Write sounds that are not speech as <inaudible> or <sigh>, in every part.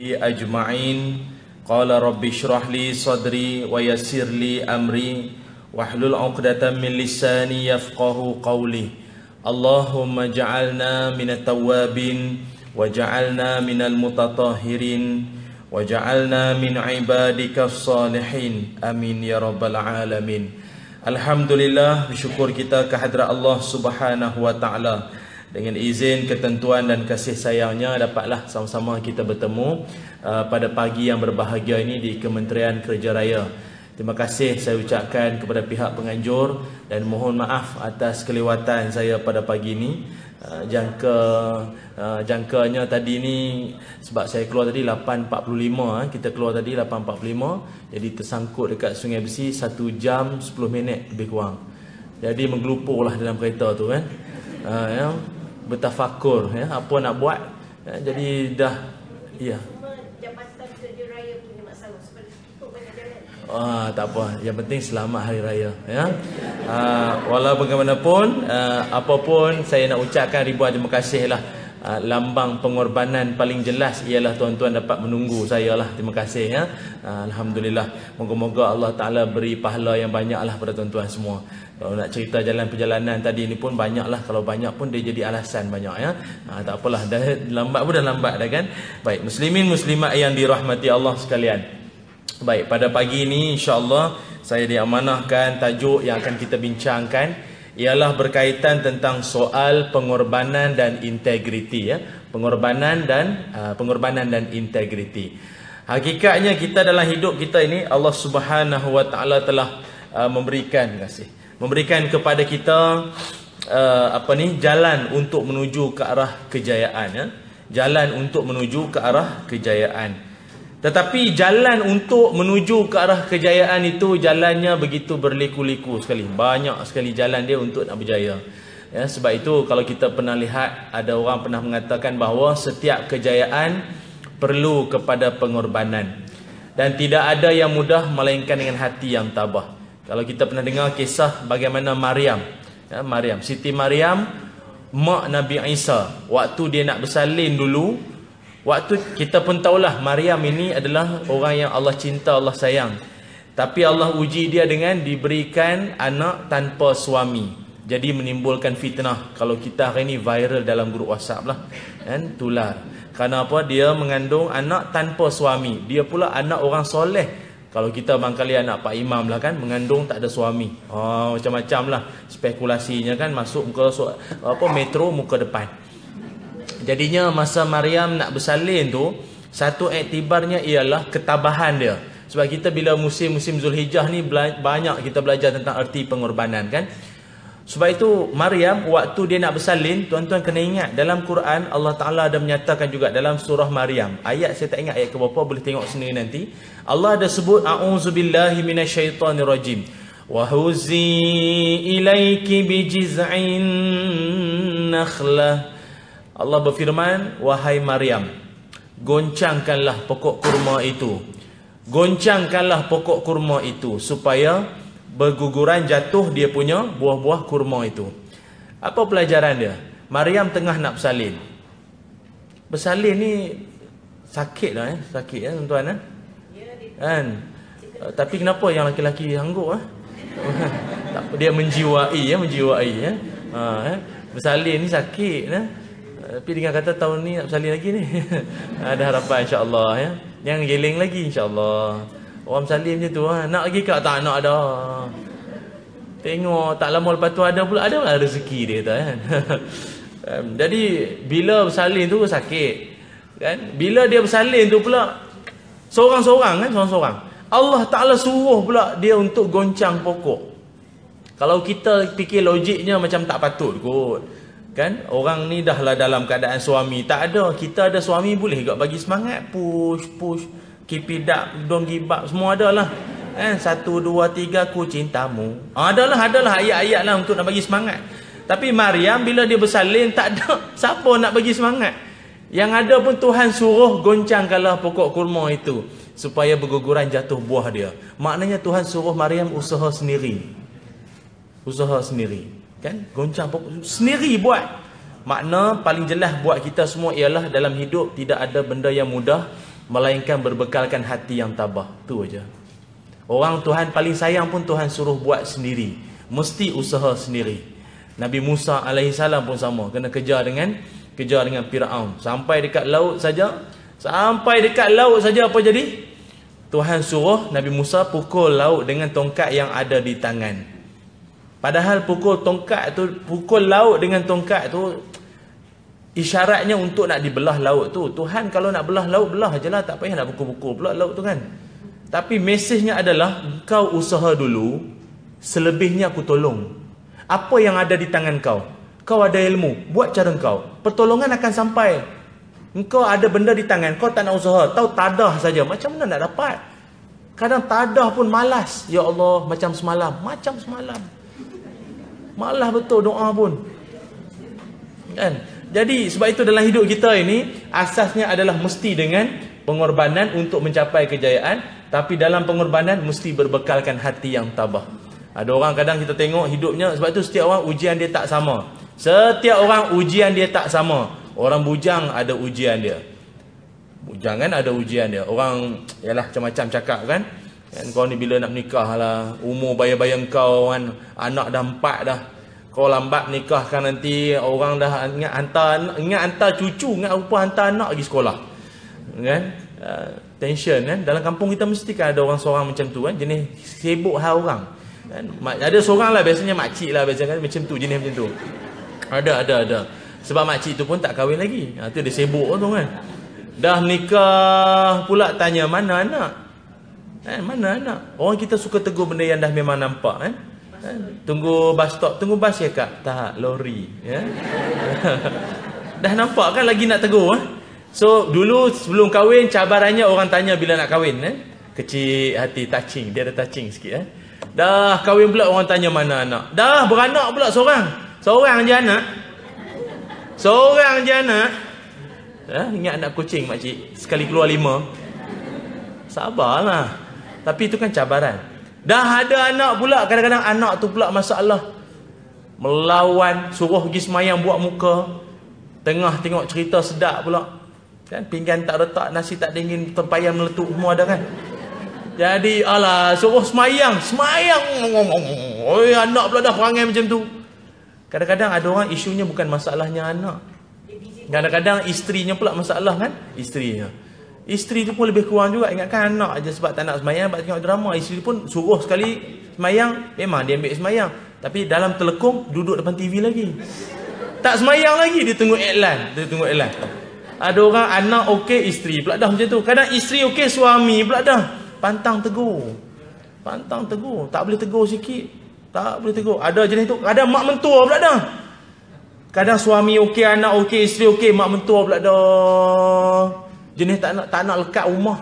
أجمعين قال رب اشرح لي صدري ويسر لي أمري واحلل عقدة من لساني يفقه قولي اللهم اجعلنا من التوابين وجعلنا من المتطهرين وجعلنا من عبادك الصالحين آمين يا رب العالمين Alhamdulillah bersyukur kita kehadrat Allah Subhanahu wa taala dengan izin ketentuan dan kasih sayangnya dapatlah sama-sama kita bertemu uh, pada pagi yang berbahagia ini di Kementerian Kerja Raya. Terima kasih saya ucapkan kepada pihak penganjur dan mohon maaf atas kelewatan saya pada pagi ini. Uh, jangka uh, jangkanya tadi ni sebab saya keluar tadi 8.45 eh, kita keluar tadi 8.45 jadi tersangkut dekat Sungai Besi 1 jam 10 minit lebih kurang. Jadi menggelupurlah dalam kereta tu kan. Uh, ya bertafakur ya apa nak buat ya, jadi dah ya Ah, tak apa. Yang penting selamat hari raya, ya. Ah, walau bagaimanapun, ah, apapun saya nak ucapkan ribuan terima kasih lah. Ah, lambang pengorbanan paling jelas ialah tuan-tuan dapat menunggu saya lah. Terima kasih ya. Ah, Alhamdulillah. Moga-moga Allah Taala beri pahala yang banyak lah pada tuan-tuan semua. Kalau nak cerita jalan perjalanan tadi ni pun banyak lah. Kalau banyak pun dia jadi alasan banyak ya. Ha, tak apalah. Dah lambat pun dah lambat dah kan. Baik. Muslimin muslimat yang dirahmati Allah sekalian. Baik. Pada pagi ini insyaAllah saya diamanahkan tajuk yang akan kita bincangkan. Ialah berkaitan tentang soal pengorbanan dan integriti ya. Pengorbanan dan uh, pengorbanan dan integriti. Hakikatnya kita dalam hidup kita ini Allah Subhanahu Wa Taala telah uh, memberikan kasih memberikan kepada kita uh, apa ni jalan untuk menuju ke arah kejayaan ya. Jalan untuk menuju ke arah kejayaan. Tetapi jalan untuk menuju ke arah kejayaan itu jalannya begitu berliku-liku sekali. Banyak sekali jalan dia untuk nak berjaya. Ya sebab itu kalau kita pernah lihat ada orang pernah mengatakan bahawa setiap kejayaan perlu kepada pengorbanan. Dan tidak ada yang mudah melainkan dengan hati yang tabah kalau kita pernah dengar kisah bagaimana Maryam, ya, Maryam, Siti Maryam, mak Nabi Isa, waktu dia nak bersalin dulu, waktu kita pun tahulah Maryam ini adalah orang yang Allah cinta, Allah sayang. Tapi Allah uji dia dengan diberikan anak tanpa suami. Jadi menimbulkan fitnah. Kalau kita hari ini viral dalam grup WhatsApp lah. Kan? Tular. Kerana apa? Dia mengandung anak tanpa suami. Dia pula anak orang soleh. Kalau kita bangkali anak Pak Imam lah kan Mengandung tak ada suami. Oh, Macam-macam lah Spekulasinya kan Masuk muka apa metro muka depan. Jadinya masa Maryam nak bersalin tu Satu iktibarnya ialah ketabahan dia. Sebab kita bila musim-musim Zulhijjah ni Banyak kita belajar tentang erti pengorbanan kan sebab itu Maryam waktu dia nak bersalin tuan-tuan kena ingat dalam Quran Allah Taala ada menyatakan juga dalam surah Maryam. Ayat saya tak ingat ayat ke berapa boleh tengok sendiri nanti. Allah ada sebut a'udzubillahi minasyaitonirrajim. Wa huzi ilaiki bijiz'in nakhlah Allah berfirman wahai Maryam goncangkanlah pokok kurma itu. Goncangkanlah pokok kurma itu supaya berguguran jatuh dia punya buah-buah kurma itu. Apa pelajaran dia? Maryam tengah nak bersalin. Bersalin ni sakit lah eh. Sakit ya tuan-tuan eh. Kan? Tapi kenapa yang laki-laki sanggup eh? <laughs> dia menjiwai ya, menjiwai ya. Ha, eh? Bersalin ni sakit eh. Tapi dengan kata tahun ni nak bersalin lagi ni. <laughs> Ada harapan insya-Allah ya. Yang geling lagi insya-Allah. Orang salim macam tu ha. Nak lagi kak tak nak ada Tengok tak lama lepas tu ada pula Ada lah rezeki dia kata kan? <laughs> Jadi bila bersalin tu sakit kan? Bila dia bersalin tu pula Seorang-seorang kan? Seorang-seorang. Allah Ta'ala suruh pula dia untuk goncang pokok. Kalau kita fikir logiknya macam tak patut kot Kan? Orang ni dah lah dalam keadaan suami. Tak ada. Kita ada suami boleh juga bagi semangat. Push push don't give up, semua ada lah. Eh, satu, dua, tiga, ku cintamu. Ah, adalah, adalah ayat-ayat lah untuk nak bagi semangat. Tapi Maryam bila dia bersalin, tak ada <laughs> siapa nak bagi semangat. Yang ada pun Tuhan suruh goncangkanlah pokok kurma itu. Supaya berguguran jatuh buah dia. Maknanya Tuhan suruh Maryam usaha sendiri. Usaha sendiri. Kan? Goncang pokok sendiri buat. Makna paling jelas buat kita semua ialah dalam hidup tidak ada benda yang mudah melainkan berbekalkan hati yang tabah. Tu aja. Orang Tuhan paling sayang pun Tuhan suruh buat sendiri. Mesti usaha sendiri. Nabi Musa alaihissalam pun sama, kena kejar dengan kejar dengan Firaun. Sampai dekat laut saja, sampai dekat laut saja apa jadi? Tuhan suruh Nabi Musa pukul laut dengan tongkat yang ada di tangan. Padahal pukul tongkat tu, pukul laut dengan tongkat tu isyaratnya untuk nak dibelah laut tu. Tuhan kalau nak belah laut, belah je lah. Tak payah nak pukul-pukul pula laut tu kan. Tapi mesejnya adalah, kau usaha dulu, selebihnya aku tolong. Apa yang ada di tangan kau? Kau ada ilmu, buat cara kau. Pertolongan akan sampai. Engkau ada benda di tangan, kau tak nak usaha, tahu tadah saja. Macam mana nak dapat? Kadang tadah pun malas. Ya Allah, macam semalam, macam semalam. Malah betul doa pun. Kan? Jadi sebab itu dalam hidup kita ini asasnya adalah mesti dengan pengorbanan untuk mencapai kejayaan, tapi dalam pengorbanan mesti berbekalkan hati yang tabah. Ada orang kadang kita tengok hidupnya sebab itu setiap orang ujian dia tak sama. Setiap orang ujian dia tak sama. Orang bujang ada ujian dia. Bujang kan ada ujian dia. Orang yalah macam-macam cakap kan. Kan kau ni bila nak menikah lah. Umur bayar-bayar kau kan. Anak dah empat dah. Kau lambat nikah kan nanti orang dah ingat hantar ingat hantar cucu, ingat rupa hantar anak pergi sekolah. Kan? Uh, tension kan. Dalam kampung kita mesti kan ada orang seorang macam tu kan. Jenis sibuk hal orang. Kan? Ada seorang lah biasanya makcik lah biasanya kan. Macam tu jenis macam tu. Ada ada ada. Sebab makcik tu pun tak kahwin lagi. Ha, tu dia sibuk tu kan. Dah nikah pula tanya mana anak. Eh, mana anak? Orang kita suka tegur benda yang dah memang nampak. Eh? Tunggu bus stop. Tunggu bus ya kak? Tak, lori. Ya? <laughs> dah nampak kan lagi nak tegur. Eh? So, dulu sebelum kahwin, cabarannya orang tanya bila nak kahwin. Eh? Kecil hati, touching. Dia ada touching sikit. Eh? Dah kahwin pula orang tanya mana anak. Dah beranak pula seorang. Seorang je anak. Seorang je anak. Eh, ingat anak kucing makcik. Sekali keluar lima. Sabarlah. Tapi itu kan cabaran. Dah ada anak pula. Kadang-kadang anak tu pula masalah. Melawan. Suruh pergi semayang buat muka. Tengah tengok cerita sedap pula. Kan pinggan tak retak. Nasi tak dingin. Tempayan meletup semua ada kan. Jadi alah. Suruh semayang. Semayang. Oi, anak pula dah perangai macam tu. Kadang-kadang ada orang isunya bukan masalahnya anak. Kadang-kadang isterinya pula masalah kan? Isterinya. Isteri tu pun lebih kurang juga. Ingatkan anak aja sebab tak nak semayang. Sebab tengok drama. Isteri pun suruh sekali semayang. Memang dia ambil semayang. Tapi dalam telekung duduk depan TV lagi. Tak semayang lagi. Dia tunggu iklan. Dia tunggu iklan. Ada orang anak okey isteri pula dah macam tu. Kadang isteri okey suami pula dah. Pantang tegur. Pantang tegur. Tak boleh tegur sikit. Tak boleh tegur. Ada jenis tu. Ada mak mentua pula dah. Kadang suami okey, anak okey, isteri okey, mak mentua pula dah. Jenis tak nak tak nak lekat rumah.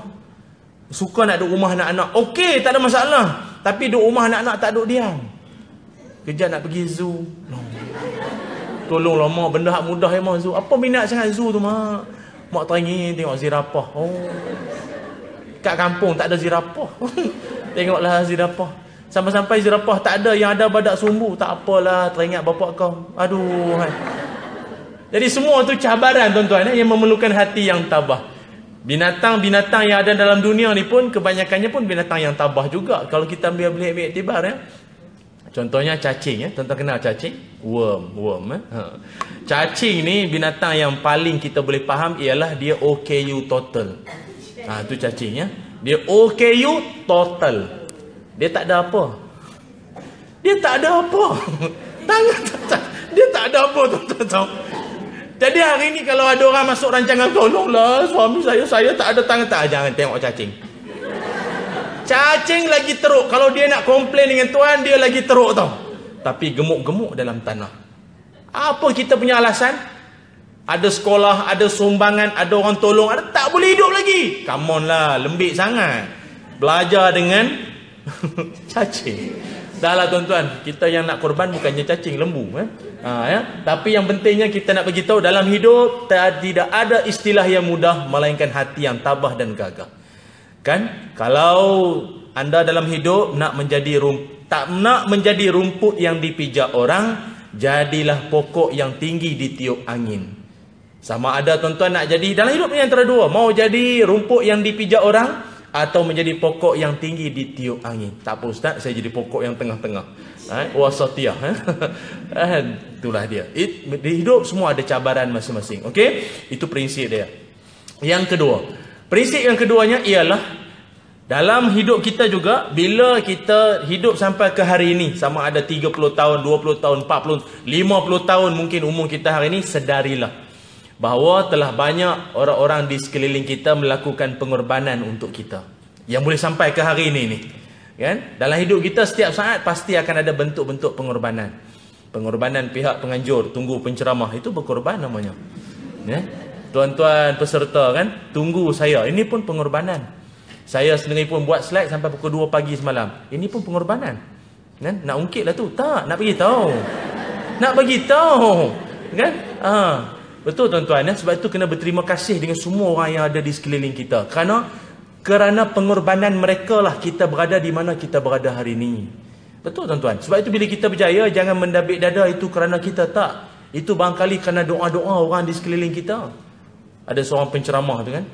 Suka nak duduk rumah anak-anak. Okey, tak ada masalah. Tapi duduk rumah anak-anak tak duduk diam. Kerja nak pergi zoo. Tolonglah mak, benda hak mudah memang zoo. Apa minat sangat zoo tu mak? Mak teringin tengok zirapah. Oh. Kat kampung tak ada zirapah. <laughs> Tengoklah zirapah. Sampai-sampai jerapah tak ada yang ada badak sumbu. Tak apalah teringat bapak kau. Aduh. Hai. Jadi semua tu cabaran tuan-tuan eh, yang memerlukan hati yang tabah. Binatang-binatang yang ada dalam dunia ni pun kebanyakannya pun binatang yang tabah juga. Kalau kita ambil ambil, iktibar ya. Contohnya cacing ya. Tuan-tuan kenal cacing? Worm, worm eh. Ha. Cacing ni binatang yang paling kita boleh faham ialah dia OKU total. Ha tu cacing ya. Dia OKU total. Dia tak ada apa. Dia tak ada apa. <laughs> Tangan dia tak ada apa tuan-tuan. Jadi hari ni kalau ada orang masuk rancangan tolonglah suami saya saya tak ada tangan tak jangan tengok cacing. Cacing lagi teruk kalau dia nak komplain dengan tuan dia lagi teruk tau. Tapi gemuk-gemuk dalam tanah. Apa kita punya alasan? Ada sekolah, ada sumbangan, ada orang tolong, ada tak boleh hidup lagi. Come on lah, lembik sangat. Belajar dengan <laughs> cacing. Dahlah tuan-tuan, kita yang nak korban bukannya cacing, lembu eh. Ha, ya. Tapi yang pentingnya kita nak bagi tahu dalam hidup tidak ada istilah yang mudah melainkan hati yang tabah dan gagah. Kan? Kalau anda dalam hidup nak menjadi rum tak nak menjadi rumput yang dipijak orang, jadilah pokok yang tinggi di tiup angin. Sama ada tuan-tuan nak jadi dalam hidup ni antara dua. Mau jadi rumput yang dipijak orang atau menjadi pokok yang tinggi di tiup angin. Tak apa ustaz, saya jadi pokok yang tengah-tengah. Ha? Wasatiyah. Ha? Eh, <laughs> itulah dia. It, di hidup semua ada cabaran masing-masing. Okey? Itu prinsip dia. Yang kedua. Prinsip yang keduanya ialah dalam hidup kita juga bila kita hidup sampai ke hari ini sama ada 30 tahun, 20 tahun, 40, 50 tahun mungkin umur kita hari ini sedarilah bahawa telah banyak orang-orang di sekeliling kita melakukan pengorbanan untuk kita. Yang boleh sampai ke hari ini ni. Kan? Dalam hidup kita setiap saat pasti akan ada bentuk-bentuk pengorbanan. Pengorbanan pihak penganjur, tunggu penceramah itu berkorban namanya. Ya? Tuan-tuan peserta kan, tunggu saya. Ini pun pengorbanan. Saya sendiri pun buat slide sampai pukul 2 pagi semalam. Ini pun pengorbanan. Kan? Nak ungkit lah tu. Tak, nak bagi tahu. Nak bagi tahu. Kan? Ha. Betul tuan-tuan ya? Sebab itu kena berterima kasih dengan semua orang yang ada di sekeliling kita. Kerana kerana pengorbanan mereka lah kita berada di mana kita berada hari ini. Betul tuan-tuan. Sebab itu bila kita berjaya jangan mendabik dada itu kerana kita tak. Itu barangkali kerana doa-doa orang di sekeliling kita. Ada seorang penceramah tu kan.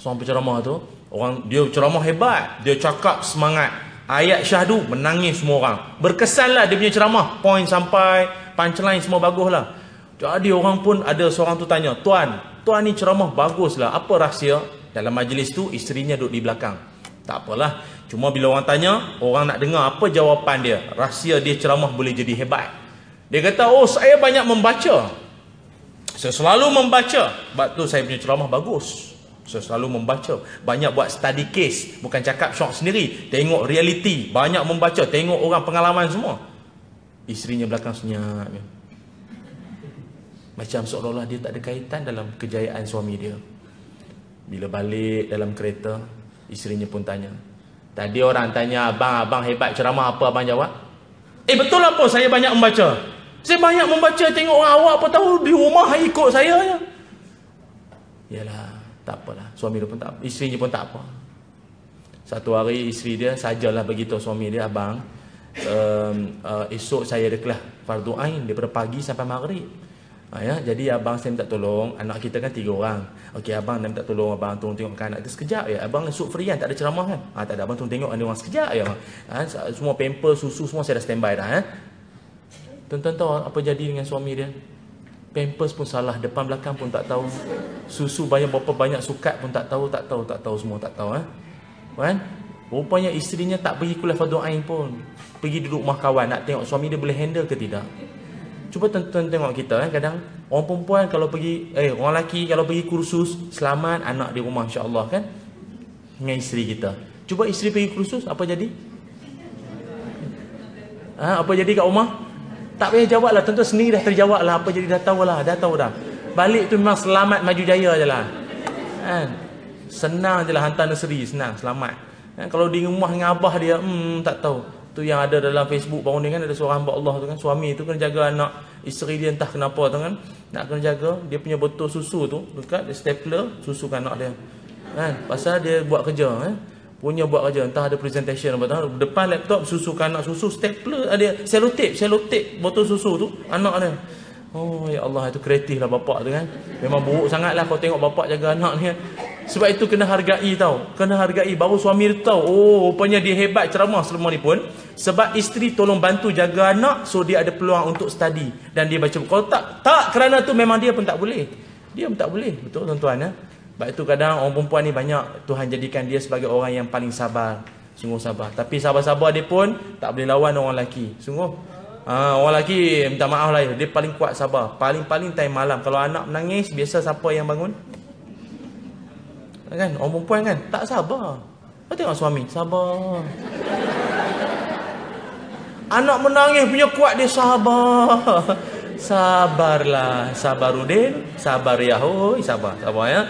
Seorang penceramah tu. Orang dia ceramah hebat. Dia cakap semangat. Ayat syahdu menangis semua orang. Berkesanlah dia punya ceramah. Point sampai punchline semua bagus lah. Jadi orang pun ada seorang tu tanya, "Tuan, tuan ni ceramah baguslah. Apa rahsia?" Dalam majlis tu isterinya duduk di belakang. Tak apalah. Cuma bila orang tanya, orang nak dengar apa jawapan dia. Rahsia dia ceramah boleh jadi hebat. Dia kata, "Oh, saya banyak membaca. Saya selalu membaca. Sebab tu saya punya ceramah bagus." Saya selalu membaca. Banyak buat study case. Bukan cakap syok sendiri. Tengok reality. Banyak membaca. Tengok orang pengalaman semua. Isterinya belakang senyap. Macam seolah-olah dia tak ada kaitan dalam kejayaan suami dia. Bila balik dalam kereta, isterinya pun tanya. Tadi orang tanya, abang, abang hebat ceramah apa abang jawab? Eh betul apa saya banyak membaca? Saya banyak membaca, tengok orang awak apa tahu di rumah ikut saya je. Yalah, tak apalah. Suami dia pun tak apa. Isterinya pun tak apa. Satu hari isteri dia sajalah beritahu suami dia, abang, um, uh, esok saya ada kelas fardu ain daripada pagi sampai maghrib. Ha, ya? Jadi abang saya minta tolong Anak kita kan tiga orang. Okey abang nak minta tolong Abang tolong tengok anak kita sekejap ya Abang esok free kan Tak ada ceramah kan? Ha, Tak ada. Abang tolong tengok Ada orang sekejap ya ha, Semua pamper susu Semua saya dah standby dah ha? Tuan-tuan tahu apa jadi dengan suami dia? Pampers pun salah Depan belakang pun tak tahu. Susu banyak berapa banyak sukat pun tak tahu Tak tahu tak tahu semua tak tahu ha? Kan? Rupanya isterinya tak pergi kuliah fardu ain pun. Pergi duduk rumah kawan Nak tengok suami dia boleh handle ke tidak Cuba tuan-tuan tengok kita kan kadang orang perempuan kalau pergi eh orang lelaki kalau pergi kursus selamat anak di rumah insya-Allah kan dengan isteri kita. Cuba isteri pergi kursus apa jadi? Ha, apa jadi kat rumah? Tak payah jawab lah Tuan-tuan sendiri dah terjawab lah Apa jadi dah tahu lah Dah tahu dah Balik tu memang selamat maju jaya je lah kan? Senang je lah hantar nursery Senang selamat kan? Kalau di rumah dengan abah dia Hmm tak tahu tu yang ada dalam Facebook baru ni kan ada seorang hamba Allah tu kan suami tu kena jaga anak isteri dia entah kenapa tu kan nak kena jaga dia punya botol susu tu dekat dia stapler susukan anak dia. Kan? Pasal dia buat kerja kan punya buat kerja entah ada presentation apa tahu depan laptop susukan anak susu stapler ada selotip selotip botol susu tu anak dia Oh ya Allah itu kreatif lah bapak tu kan. Memang buruk sangat lah kau tengok bapak jaga anak ni kan. Sebab itu kena hargai tau. Kena hargai baru suami dia tahu Oh rupanya dia hebat ceramah selama ni pun. Sebab isteri tolong bantu jaga anak So dia ada peluang untuk study. Dan dia baca Kalau tak, tak kerana tu memang dia pun tak boleh. Dia pun tak boleh. Betul tuan-tuan ya? Sebab itu kadang orang perempuan ni banyak Tuhan jadikan dia sebagai orang yang paling sabar. Sungguh sabar. Tapi sabar-sabar dia pun Tak boleh lawan orang lelaki. Sungguh Ha, orang lelaki minta maaf lah Dia paling kuat sabar. Paling-paling time malam. Kalau anak menangis Biasa siapa yang bangun? Kan? Orang perempuan kan? Tak sabar. Kau tengok suami Sabar. Anak menangis punya kuat Dia sabar. Sabarlah. Sabarudin Sabar ya hoi. Sabar Sabar ya.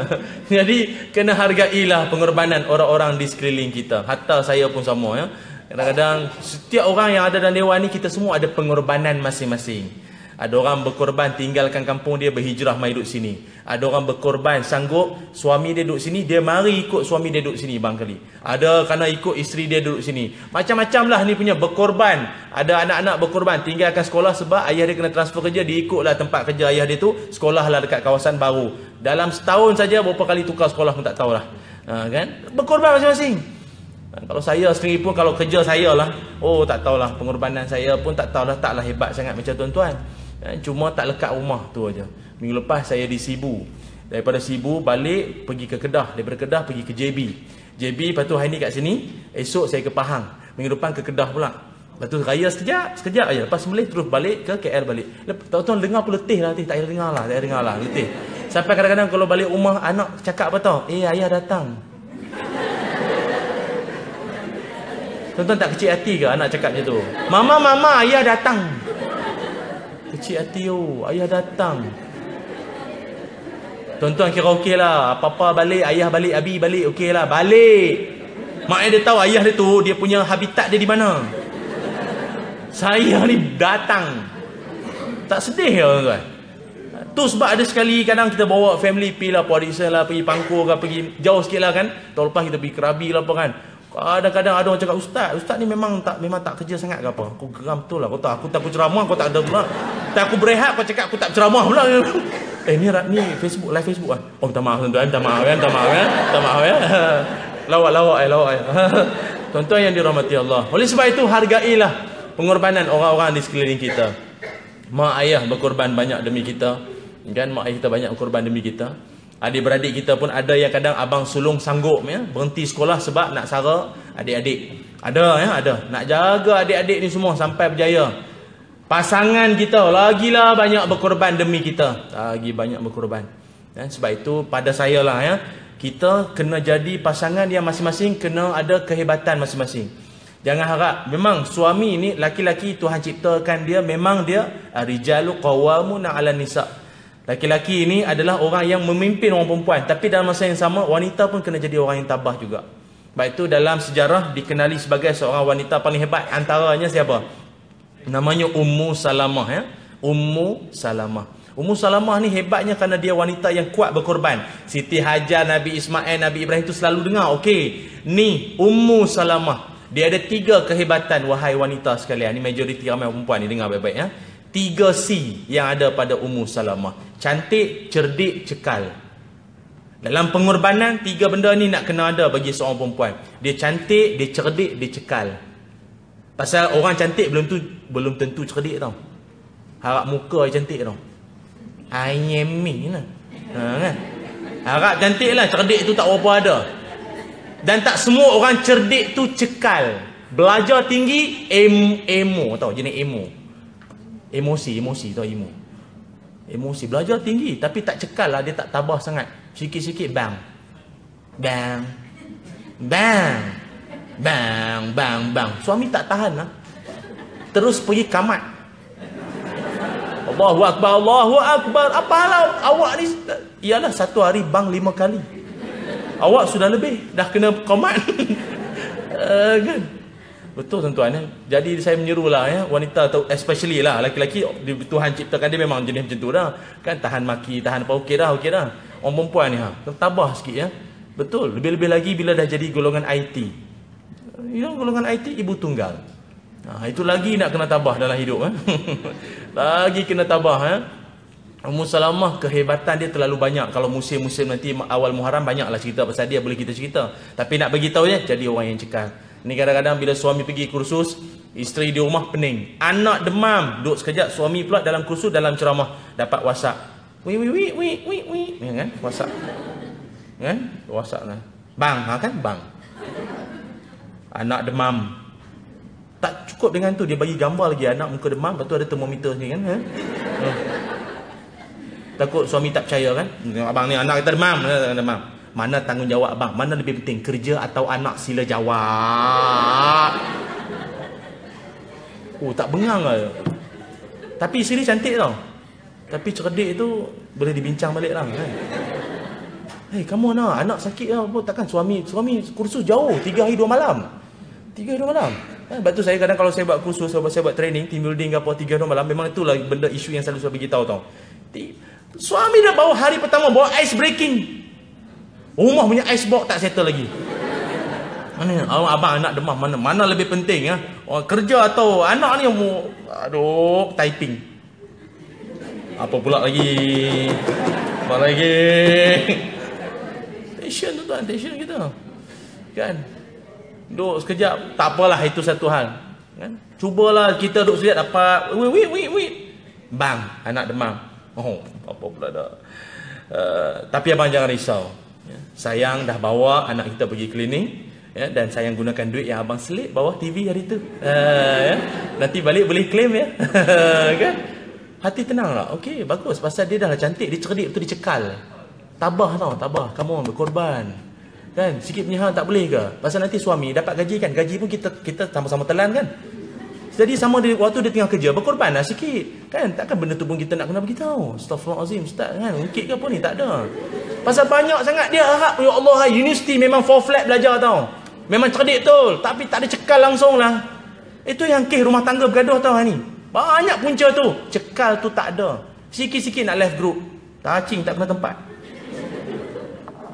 <laughs> Jadi Kena hargailah pengorbanan Orang-orang di sekeliling kita. Hatta saya pun sama ya Kadang-kadang setiap orang yang ada dalam dewan ni kita semua ada pengorbanan masing-masing. Ada orang berkorban tinggalkan kampung dia berhijrah mai duduk sini. Ada orang berkorban sanggup suami dia duduk sini, dia mari ikut suami dia duduk sini bang kali. Ada kerana ikut isteri dia duduk sini. Macam-macam lah ni punya berkorban. Ada anak-anak berkorban tinggalkan sekolah sebab ayah dia kena transfer kerja, dia ikutlah tempat kerja ayah dia tu, sekolah lah dekat kawasan baru. Dalam setahun saja berapa kali tukar sekolah pun tak tahulah. Ha, kan? Berkorban masing-masing. Kalau saya sendiri pun kalau kerja saya lah Oh tak tahulah pengorbanan saya pun tak tahulah Taklah hebat sangat macam tuan-tuan. Eh, Cuma tak lekat rumah tu aja. Minggu lepas saya di Sibu. Daripada Sibu balik pergi ke Kedah. Daripada Kedah pergi ke JB JB lepas tu hari ni kat sini Esok saya ke Pahang. Minggu depan ke Kedah pula. Lepas tu raya sekejap Sekejap aja. Lepas boleh terus balik ke KL balik. Tuan-tuan dengar pun letih lah Tak payah dengar lah Tak payah dengar lah letih. Sampai kadang-kadang kalau balik rumah Anak cakap apa tau Eh ayah datang Tuan-tuan tak kecil hati ke anak cakap macam tu? Mama, mama, ayah datang. Kecil hati oh, ayah datang. Tuan-tuan kira okey lah. Papa balik, ayah balik, abi balik, okey lah. Balik. Mak dia tahu ayah dia tu, dia punya habitat dia di mana. Saya ni datang. Tak sedih ya tuan-tuan? Tu sebab ada sekali kadang kita bawa family pergi lah, lah, pergi pangkur ke, pergi jauh sikit lah kan. Tahun lepas kita pergi kerabi lah apa kan. Kadang-kadang ada orang cakap ustaz, ustaz ni memang tak memang tak kerja sangat ke apa? Aku geram betul lah. Kau tahu aku tak aku ceramah, kau tak ada pula. Tak aku berehat kau cakap aku tak ceramah pula. <laughs> eh ni ni Facebook live Facebook ah. Oh minta maaf tuan-tuan, minta maaf kan, minta maaf kan. Minta maaf ya. Lawak-lawak <laughs> eh, lawak eh. <laughs> Tuan-tuan yang dirahmati Allah. Oleh sebab itu hargailah pengorbanan orang-orang di sekeliling kita. Mak ayah berkorban banyak demi kita. Kan mak ayah kita banyak berkorban demi kita. Adik-beradik kita pun ada yang kadang abang sulung sanggup ya, berhenti sekolah sebab nak sara adik-adik. Ada ya, ada. Nak jaga adik-adik ni semua sampai berjaya. Pasangan kita lagilah banyak berkorban demi kita. Lagi banyak berkorban. Ya, sebab itu pada saya lah ya, kita kena jadi pasangan yang masing-masing kena ada kehebatan masing-masing. Jangan harap memang suami ni laki-laki Tuhan ciptakan dia memang dia rijalu qawwamuna 'ala nisa'. Laki-laki ini adalah orang yang memimpin orang perempuan. Tapi dalam masa yang sama, wanita pun kena jadi orang yang tabah juga. Baik itu dalam sejarah dikenali sebagai seorang wanita paling hebat. Antaranya siapa? Namanya Ummu Salamah. Ya? Ummu Salamah. Ummu Salamah ni hebatnya kerana dia wanita yang kuat berkorban. Siti Hajar, Nabi Ismail, Nabi Ibrahim itu selalu dengar. Okey, ni Ummu Salamah. Dia ada tiga kehebatan wahai wanita sekalian. Ini majoriti ramai perempuan ni dengar baik-baik. Ya? Tiga C yang ada pada Ummu Salamah. Cantik, cerdik, cekal. Dalam pengorbanan, tiga benda ni nak kena ada bagi seorang perempuan. Dia cantik, dia cerdik, dia cekal. Pasal orang cantik belum tu belum tentu cerdik tau. Harap muka cantik tau. I am me lah. Ha, kan? Harap cantik lah, cerdik tu tak apa ada. Dan tak semua orang cerdik tu cekal. Belajar tinggi, em, emo tau, jenis emo. Emosi, emosi tau, emo. Emosi belajar tinggi tapi tak cekal lah dia tak tabah sangat. Sikit-sikit bang. Bang. Bang. Bang, bang, bang. Suami tak tahan lah. Terus pergi kamat. Allahu Akbar, Allahu Akbar. Apalah awak ni? Ialah satu hari bang lima kali. Awak sudah lebih. Dah kena kamat. uh, <laughs> kan? Betul tuan-tuan ya. Jadi saya menyerulah ya wanita atau especially lah laki-laki Tuhan ciptakan dia memang jenis macam tu dah. Kan tahan maki, tahan apa okey dah, okey dah. Orang perempuan ni ha, tabah sikit ya. Betul, lebih-lebih lagi bila dah jadi golongan IT. You know, golongan IT ibu tunggal. Ha, itu lagi nak kena tabah dalam hidup eh. <laughs> lagi kena tabah ya. Ummu Salamah kehebatan dia terlalu banyak. Kalau musim-musim nanti awal Muharram banyaklah cerita pasal dia boleh kita cerita. Tapi nak bagi tahu ya jadi orang yang cekal. Ni kadang-kadang bila suami pergi kursus, isteri di rumah pening. Anak demam, duduk sekejap suami pula dalam kursus dalam ceramah dapat WhatsApp. Wi wi wi wi wi wi. Ya kan? WhatsApp. Kan? WhatsApp lah. Bang, ha kan? Bang. Anak demam. Tak cukup dengan tu dia bagi gambar lagi anak muka demam, lepas tu ada termometer ni kan? Ha? Takut suami tak percaya kan? Abang ni anak kita demam, demam. Mana tanggungjawab abang? Mana lebih penting? Kerja atau anak? Sila jawab. Oh, tak bengang lah. Tapi isteri cantik tau. Tapi cerdik tu boleh dibincang balik lah. Kan? Hei, kamu nak anak sakit lah. Takkan suami suami kursus jauh. Tiga hari dua malam. Tiga hari dua malam. Eh, sebab tu saya kadang kalau saya buat kursus, saya buat, saya buat training, team building apa, tiga hari dua malam. Memang itulah benda isu yang selalu saya beritahu tau. Suami dah bawa hari pertama bawa ice breaking. Rumah punya ice box tak settle lagi. Mana abang anak demam mana mana lebih penting ya? Orang kerja atau anak ni mau aduh typing. Apa pula lagi? Apa lagi? Tension tu tuan, tension kita. Kan? Duk sekejap, tak apalah itu satu hal. Kan? Cubalah kita duk sekejap dapat. Wait, wait, wait, wait. Bang, anak demam. Oh, apa pula dah. Uh, tapi abang jangan risau. Ya. Sayang dah bawa anak kita pergi klinik. Ya, dan sayang gunakan duit yang abang selit bawah TV hari tu. Uh, ya. Nanti balik boleh claim ya. <laughs> kan? Hati tenang lah. Okey, bagus. Pasal dia dah lah cantik. Dia cerdik betul dicekal. Tabah tau, tabah. Kamu berkorban. Kan? Sikit punya hal tak boleh ke? Pasal nanti suami dapat gaji kan? Gaji pun kita kita sama-sama telan kan? Jadi sama dia waktu dia tengah kerja berkorban lah sikit. Kan takkan benda tu pun kita nak kena beritahu. Astagfirullahalazim ustaz kan. Ungkit ke apa ni tak ada. Pasal banyak sangat dia harap ya Allah universiti memang for flat belajar tau. Memang cerdik betul tapi tak ada cekal langsung lah. Itu yang kes rumah tangga bergaduh tau ni. Banyak punca tu. Cekal tu tak ada. Sikit-sikit nak left group. Tacing tak kena tempat.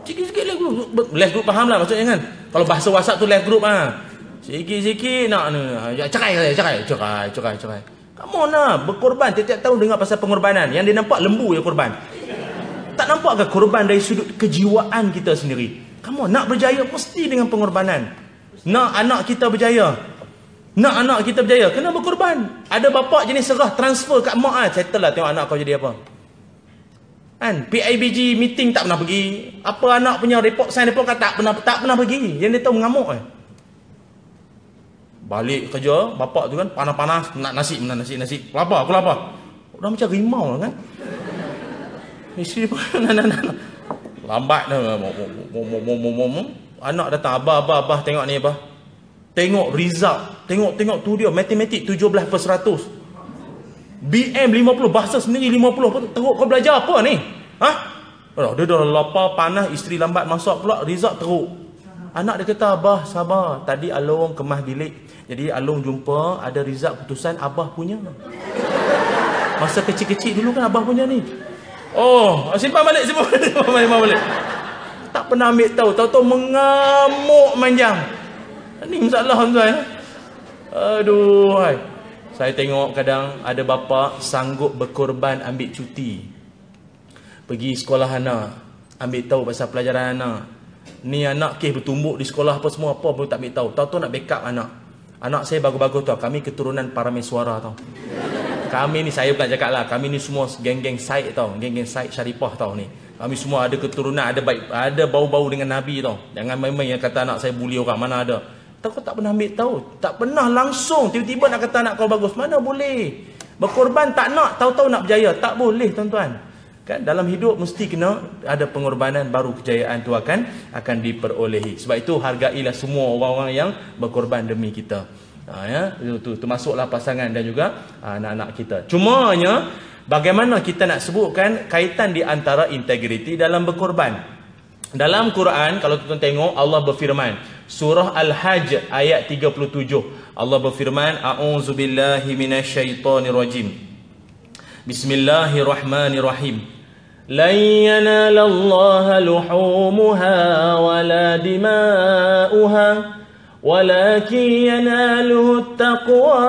Sikit-sikit left group. Left group faham lah maksudnya kan. Kalau bahasa WhatsApp tu left group ah. Ha. Sikit-sikit nak ni. Ya, cerai saya, cerai, cerai, cerai, cerai. Come on lah, berkorban. Tiap-tiap tahun dengar pasal pengorbanan. Yang dia nampak lembu ya korban. Tak nampak ke korban dari sudut kejiwaan kita sendiri? Come on, nak berjaya mesti dengan pengorbanan. Nak anak kita berjaya. Nak anak kita berjaya, kena berkorban. Ada bapak jenis serah transfer kat mak ah, settle lah tengok anak kau jadi apa. Kan? PIBG meeting tak pernah pergi. Apa anak punya report sign report kata tak pernah tak pernah pergi. Yang dia tahu mengamuk eh. Balik kerja, bapak tu kan panas-panas nak nasi, nak nasi, nasi. Lapar, aku lapar. Dah macam rimau lah kan. Isteri pun nah, nah, nah. Lambat dah. Anak datang, abah, abah, abah, tengok ni abah. Tengok result. Tengok, tengok tu dia. Matematik 17 per 100. BM 50, bahasa sendiri 50. Teruk kau belajar apa ni? Ha? Dia dah lapar, panas, isteri lambat masuk pula, result teruk. Anak dia kata, Abah sabar. Tadi Along kemah bilik. Jadi Along jumpa ada result putusan Abah punya. Masa kecil-kecil dulu kan Abah punya ni. Oh, simpan balik, simpan balik. Simpan balik, simpan balik. Tak pernah ambil tahu. Tahu-tahu mengamuk manjang. Ini masalah tuan. Aduh. Hai. Saya tengok kadang ada bapa sanggup berkorban ambil cuti. Pergi sekolah anak. Ambil tahu pasal pelajaran anak. Ni anak kes bertumbuk di sekolah apa semua apa pun tak ambil tahu. Tahu-tahu nak backup anak. Anak saya bagus-bagus tau. Kami keturunan para mesuara tau. Kami ni saya bukan cakap lah. Kami ni semua geng-geng Said tau. Geng-geng Said Syarifah tau ni. Kami semua ada keturunan. Ada baik, ada bau-bau dengan Nabi tau. Jangan main-main yang kata anak saya bully orang. Mana ada. Tahu tak pernah ambil tahu. Tak pernah langsung. Tiba-tiba nak kata anak kau bagus. Mana boleh. Berkorban tak nak. Tahu-tahu nak berjaya. Tak boleh tuan-tuan. Kan dalam hidup mesti kena ada pengorbanan baru kejayaan tu akan akan diperolehi. Sebab itu hargailah semua orang-orang yang berkorban demi kita. Ha, ya, itu termasuklah pasangan dan juga ha, anak-anak kita. Cumanya bagaimana kita nak sebutkan kaitan di antara integriti dalam berkorban? Dalam Quran kalau tuan tengok Allah berfirman surah Al-Hajj ayat 37 Allah berfirman a'udzubillahi minasyaitonirrajim Bismillahirrahmanirrahim لن ينال الله لحومها ولا دماؤها ولكن يناله التقوى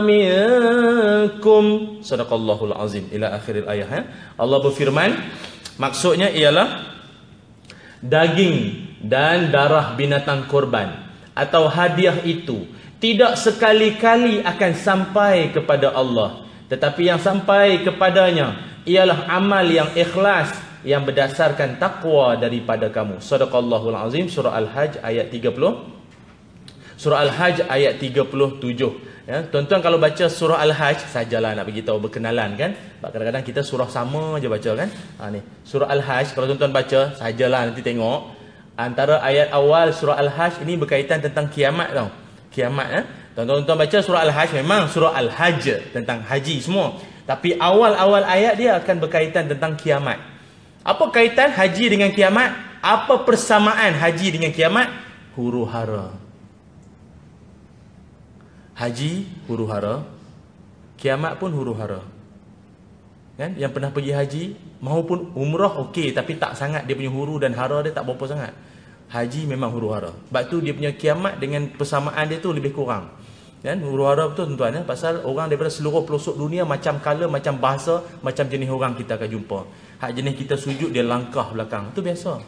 منكم صدق الله العظيم إلى آخر الآية Allah berfirman maksudnya ialah daging dan darah binatang korban atau hadiah itu tidak sekali-kali akan sampai kepada Allah tetapi yang sampai kepadanya ialah amal yang ikhlas yang berdasarkan takwa daripada kamu. Sadaqallahul azim surah Al-Hajj ayat 30. Surah Al-Hajj ayat 37. Ya, tuan-tuan kalau baca surah Al-Hajj sajalah nak bagi tahu berkenalan kan. Kadang-kadang kita surah sama aja baca kan. Ha ni. Surah Al-Hajj kalau tuan-tuan baca sajalah nanti tengok antara ayat awal surah Al-Hajj ini berkaitan tentang kiamat tau. Kiamat eh. Tuan-tuan baca surah Al-Hajj memang surah Al-Hajj tentang haji semua. Tapi awal-awal ayat dia akan berkaitan tentang kiamat. Apa kaitan haji dengan kiamat? Apa persamaan haji dengan kiamat? Huru hara. Haji huru hara. Kiamat pun huru hara. kan yang pernah pergi haji maupun umrah okey tapi tak sangat dia punya huru dan hara dia tak berapa sangat haji memang huru hara sebab tu dia punya kiamat dengan persamaan dia tu lebih kurang kan huru hara betul tuan-tuan ya pasal orang daripada seluruh pelosok dunia macam kala macam bahasa macam jenis orang kita akan jumpa hak jenis kita sujud dia langkah belakang tu biasa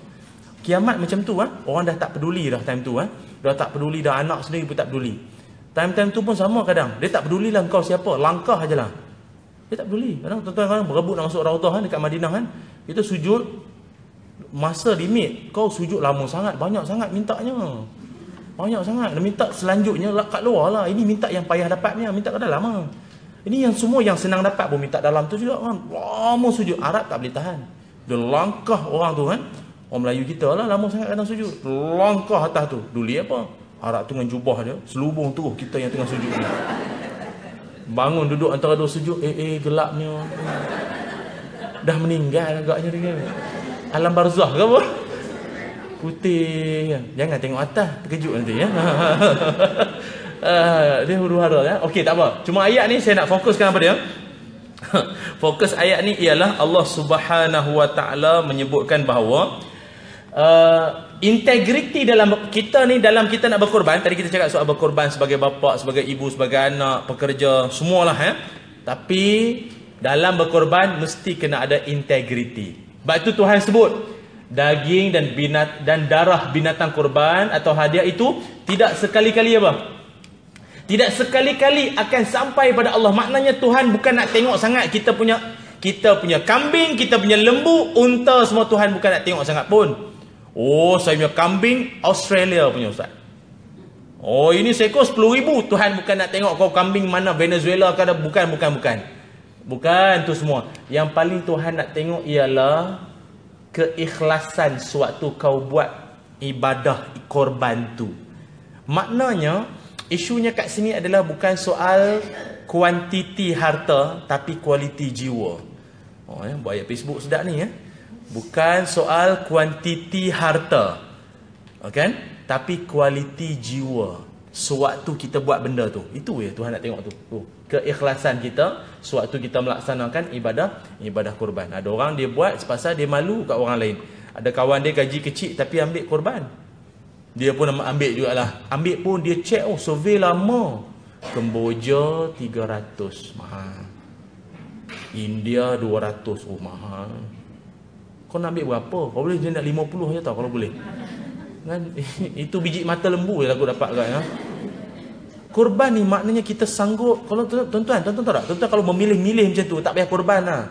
kiamat macam tu ha? orang dah tak peduli dah time tu ha? dah tak peduli dah anak sendiri pun tak peduli time-time tu pun sama kadang dia tak peduli lah kau siapa langkah ajalah dia tak peduli. Kadang tuan-tuan kadang berebut nak masuk Raudhah kan dekat Madinah kan. Kita sujud masa limit. Kau sujud lama sangat, banyak sangat mintanya. Banyak sangat. Dia minta selanjutnya kat luar lah. Ini minta yang payah dapatnya, minta kat dalam lah. Ini yang semua yang senang dapat pun minta dalam tu juga kan. Lama sujud. Arab tak boleh tahan. Dia langkah orang tu kan. Orang Melayu kita lah lama sangat kadang sujud. Langkah atas tu. Duli apa? Arab tu dengan jubah dia. Selubung tu kita yang tengah sujud ni. Bangun duduk antara dua sujud Eh eh gelapnya Dah meninggal agaknya dia Alam barzah ke apa Putih Jangan tengok atas Terkejut nanti ya. Uh, <laughs> Dia huru hara ya. Okey tak apa. Cuma ayat ni saya nak fokuskan apa dia? <laughs> Fokus ayat ni ialah Allah subhanahu wa ta'ala menyebutkan bahawa uh, integriti dalam kita ni dalam kita nak berkorban tadi kita cakap soal berkorban sebagai bapa sebagai ibu sebagai anak pekerja semualah eh tapi dalam berkorban mesti kena ada integriti. Sebab itu Tuhan sebut daging dan binat dan darah binatang korban atau hadiah itu tidak sekali-kali apa tidak sekali-kali akan sampai pada Allah maknanya Tuhan bukan nak tengok sangat kita punya kita punya kambing kita punya lembu unta semua Tuhan bukan nak tengok sangat pun Oh, saya punya kambing Australia punya ustaz. Oh, ini seekor 10 ribu. Tuhan bukan nak tengok kau kambing mana Venezuela ke ada. Bukan, bukan, bukan. Bukan tu semua. Yang paling Tuhan nak tengok ialah keikhlasan sewaktu kau buat ibadah korban tu. Maknanya, isunya kat sini adalah bukan soal kuantiti harta tapi kualiti jiwa. Oh, ya, buat ayat Facebook sedap ni ya. Bukan soal kuantiti harta. Okay? Tapi kualiti jiwa. Sewaktu kita buat benda tu. Itu ya Tuhan nak tengok tu. tu. Keikhlasan kita. Sewaktu kita melaksanakan ibadah. Ibadah korban. Ada orang dia buat sepasal dia malu kat orang lain. Ada kawan dia gaji kecil tapi ambil korban. Dia pun ambil jugalah. Ambil pun dia check. Oh survey lama. Kemboja 300. Mahal. India 200. Oh mahal. Kau nak ambil berapa? Kau boleh je nak 50 je tau kalau boleh. Kan? <laughs> Itu biji mata lembu yang aku dapat kan. Ya? Korban ni maknanya kita sanggup. Kalau tuan-tuan, tuan-tuan tak? Tuan-tuan kalau memilih-milih macam tu, tak payah korban lah.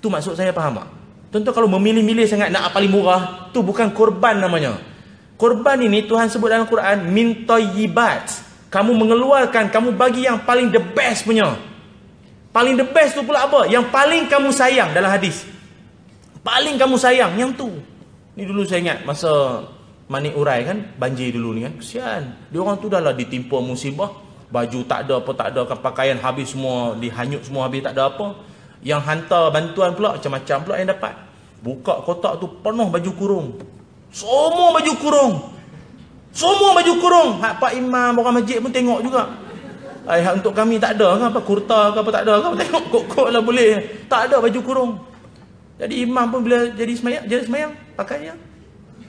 Tu maksud saya faham tak? Tuan-tuan kalau memilih-milih sangat nak paling murah, tu bukan korban namanya. Korban ini Tuhan sebut dalam Quran, min tayyibat. Kamu mengeluarkan, kamu bagi yang paling the best punya. Paling the best tu pula apa? Yang paling kamu sayang dalam hadis. Paling kamu sayang yang tu. Ni dulu saya ingat masa Manik Urai kan banjir dulu ni kan. Kesian. Dia orang tu dah lah ditimpa musibah. Baju tak ada apa tak ada kan pakaian habis semua dihanyut semua habis tak ada apa. Yang hantar bantuan pula macam-macam pula yang dapat. Buka kotak tu penuh baju kurung. Semua baju kurung. Semua baju kurung. Hak Pak Imam orang masjid pun tengok juga. Ai untuk kami tak ada kan apa kurta ke apa tak ada kan tengok kok-kok lah boleh. Tak ada baju kurung. Jadi imam pun bila jadi semayang, jadi semayang pakai ya.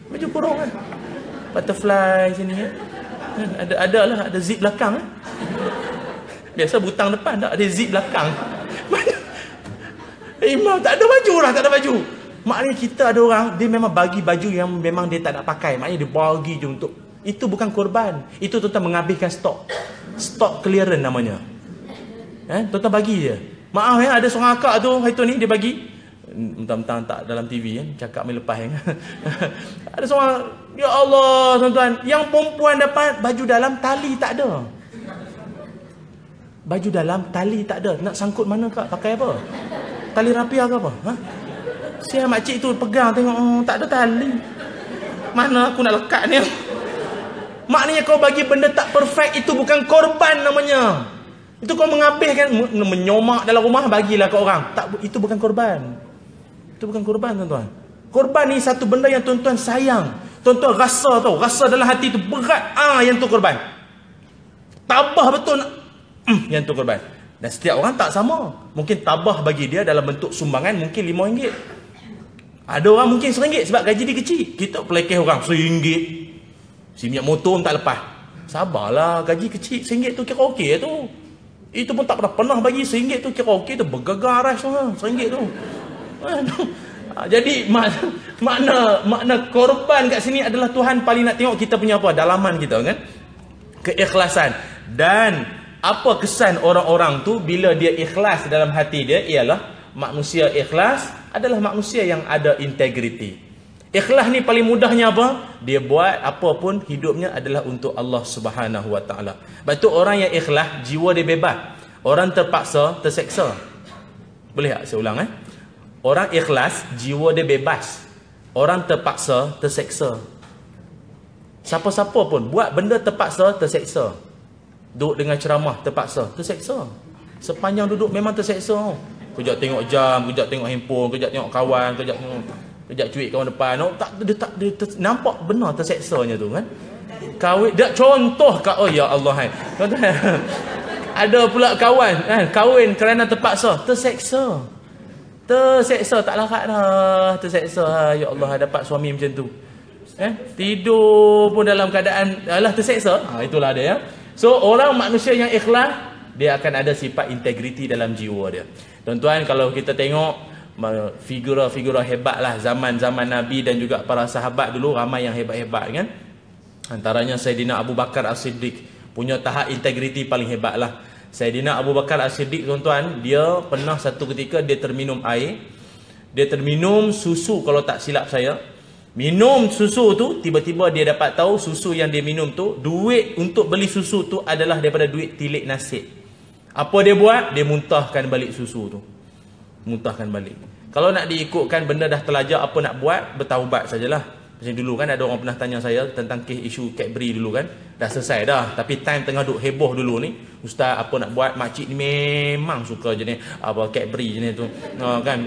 Baju kurung kan. Butterfly sini ya. Ada ada lah ada zip belakang eh. Biasa butang depan tak ada zip belakang. <laughs> imam tak ada baju lah, tak ada baju. Maknanya kita ada orang dia memang bagi baju yang memang dia tak nak pakai. Maknanya dia bagi je untuk itu bukan korban. Itu tuan menghabiskan stok. Stok clearance namanya. Eh, tuan bagi je. Maaf ya, ada seorang akak tu hari tu ni dia bagi mentang-mentang tak dalam TV kan cakap main lepas kan <laughs> ada seorang ya Allah tuan-tuan yang perempuan dapat baju dalam tali tak ada? Baju dalam tali tak ada. Nak sangkut mana kak? Pakai apa? Tali rapia ke apa? Ha? Siapa makcik tu pegang tengok oh, tak ada tali. Mana aku nak lekat ni? <laughs> Maknanya kau bagi benda tak perfect itu bukan korban namanya. Itu kau menghabiskan menyomak dalam rumah bagilah ke orang. Tak itu bukan korban itu bukan korban tuan-tuan. Korban ni satu benda yang tuan-tuan sayang. Tuan-tuan rasa tau. Rasa dalam hati tu berat. Ah yang tu korban. Tabah betul. Mm, yang tu korban. Dan setiap orang tak sama. Mungkin tabah bagi dia dalam bentuk sumbangan mungkin RM5. Ada orang mungkin RM1 sebab gaji dia kecil. Kita pelekeh orang RM1. Si minyak motor tak lepas. Sabarlah gaji kecil RM1 tu kira okey tu. Itu pun tak pernah pernah bagi RM1 tu kira okey tu. Bergegar ras tu RM1 tu. Jadi makna, makna makna korban kat sini adalah Tuhan paling nak tengok kita punya apa? Dalaman kita kan? Keikhlasan. Dan apa kesan orang-orang tu bila dia ikhlas dalam hati dia ialah manusia ikhlas adalah manusia yang ada integriti. Ikhlas ni paling mudahnya apa? Dia buat apa pun hidupnya adalah untuk Allah Subhanahu Wa Taala. Sebab tu orang yang ikhlas jiwa dia bebas. Orang terpaksa terseksa. Boleh tak saya ulang eh? Orang ikhlas jiwa dia bebas. Orang terpaksa terseksa. Siapa-siapa pun buat benda terpaksa terseksa. Duduk dengan ceramah terpaksa Terseksa Sepanjang duduk memang terseksa Kejap tengok jam Kejap tengok handphone Kejap tengok kawan Kejap tengok Kejap cuit kawan depan no, tak, dia, tak, dia, ter, Nampak benar terseksanya tu kan Kawin Dia contoh kau Oh ya Allah hai. <laughs> Ada pula kawan kan Kawin kerana terpaksa Terseksa Terseksa Tak larat dah Terseksa Ya Allah dapat suami macam tu eh? Tidur pun dalam keadaan Alah terseksa ha, Itulah dia ya So orang manusia yang ikhlas dia akan ada sifat integriti dalam jiwa dia. Tuan-tuan kalau kita tengok figura-figura hebat lah zaman-zaman Nabi dan juga para sahabat dulu ramai yang hebat-hebat kan. Antaranya Sayyidina Abu Bakar As-Siddiq punya tahap integriti paling hebat lah. Sayyidina Abu Bakar As-Siddiq tuan-tuan dia pernah satu ketika dia terminum air. Dia terminum susu kalau tak silap saya. Minum susu tu tiba-tiba dia dapat tahu susu yang dia minum tu duit untuk beli susu tu adalah daripada duit tilik nasib. Apa dia buat? Dia muntahkan balik susu tu. Muntahkan balik. Kalau nak diikutkan benda dah terlajak apa nak buat, bertaubat sajalah. Macam dulu kan ada orang pernah tanya saya tentang kes isu Cadbury dulu kan. Dah selesai dah. Tapi time tengah duk heboh dulu ni. Ustaz apa nak buat? Makcik ni memang suka jenis apa Cadbury jenis tu. Uh, kan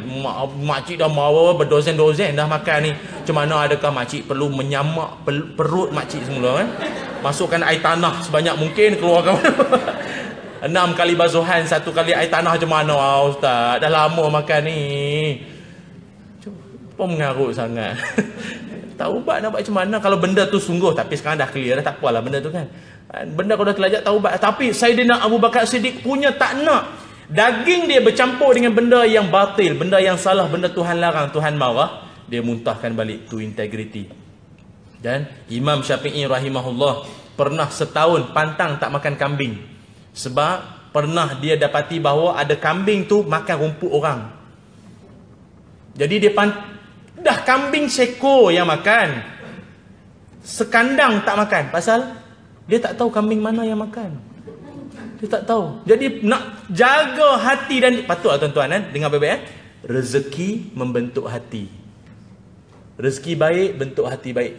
makcik dah mau berdozen-dozen dah makan ni. Macam mana adakah makcik perlu menyamak perut makcik semula kan? Masukkan air tanah sebanyak mungkin keluarkan. <laughs> Enam kali basuhan, satu kali air tanah macam mana ah, Ustaz? Dah lama makan ni. Apa mengarut sangat? <laughs> Taubat nak buat macam mana kalau benda tu sungguh tapi sekarang dah clear dah tak apalah benda tu kan. kan. Benda kalau dah terlajak taubat tapi Saidina Abu Bakar Siddiq punya tak nak daging dia bercampur dengan benda yang batil, benda yang salah, benda Tuhan larang, Tuhan marah, dia muntahkan balik tu integrity. Dan Imam Syafi'i rahimahullah pernah setahun pantang tak makan kambing. Sebab pernah dia dapati bahawa ada kambing tu makan rumput orang. Jadi dia Dah kambing seko yang makan. Sekandang tak makan. Pasal dia tak tahu kambing mana yang makan. Dia tak tahu. Jadi nak jaga hati dan patutlah tuan-tuan eh dengar baik-baik eh. Rezeki membentuk hati. Rezeki baik bentuk hati baik.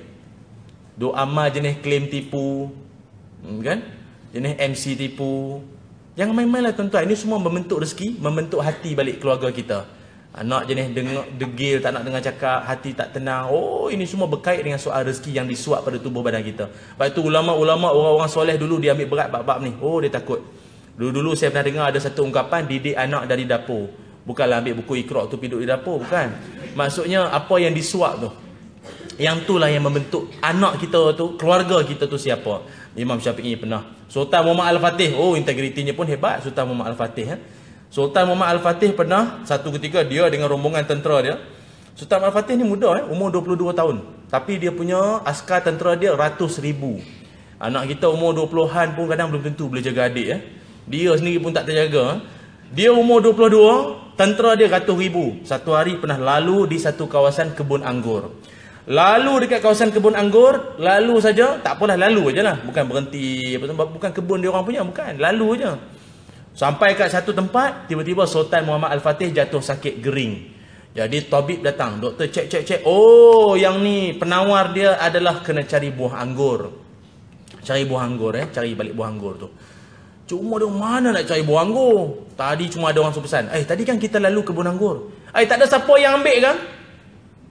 Doa amal jenis klaim tipu. Hmm, kan? Jenis MC tipu. Jangan main-main lah tuan-tuan. Ini semua membentuk rezeki, membentuk hati balik keluarga kita. Anak jenis dengar, degil, tak nak dengar cakap, hati tak tenang. Oh, ini semua berkait dengan soal rezeki yang disuap pada tubuh badan kita. Lepas itu ulama-ulama, orang-orang soleh dulu dia ambil berat bab-bab ni. Oh, dia takut. Dulu-dulu saya pernah dengar ada satu ungkapan, didik anak dari dapur. Bukanlah ambil buku ikhrak tu piduk di dapur, bukan. Maksudnya, apa yang disuap tu. Yang itulah yang membentuk anak kita tu, keluarga kita tu siapa. Imam Syafi'i pernah. Sultan Muhammad Al-Fatih, oh integritinya pun hebat Sultan Muhammad Al-Fatih. Eh? Sultan Muhammad Al-Fatih pernah satu ketika dia dengan rombongan tentera dia. Sultan Al-Fatih ni muda eh, umur 22 tahun. Tapi dia punya askar tentera dia ratus ribu. Anak kita umur 20-an pun kadang belum tentu boleh jaga adik eh. Dia sendiri pun tak terjaga. Eh. Dia umur 22, tentera dia ratus ribu. Satu hari pernah lalu di satu kawasan kebun anggur. Lalu dekat kawasan kebun anggur, lalu saja, tak apalah lalu aja lah. Bukan berhenti, bukan kebun dia orang punya, bukan. Lalu aja. Sampai kat satu tempat, tiba-tiba Sultan Muhammad Al-Fatih jatuh sakit gering. Jadi tabib datang, doktor cek cek cek. Oh, yang ni penawar dia adalah kena cari buah anggur. Cari buah anggur eh, cari balik buah anggur tu. Cuma dia mana nak cari buah anggur? Tadi cuma ada orang suruh pesan. Eh, tadi kan kita lalu kebun anggur. Eh, tak ada siapa yang ambil kan?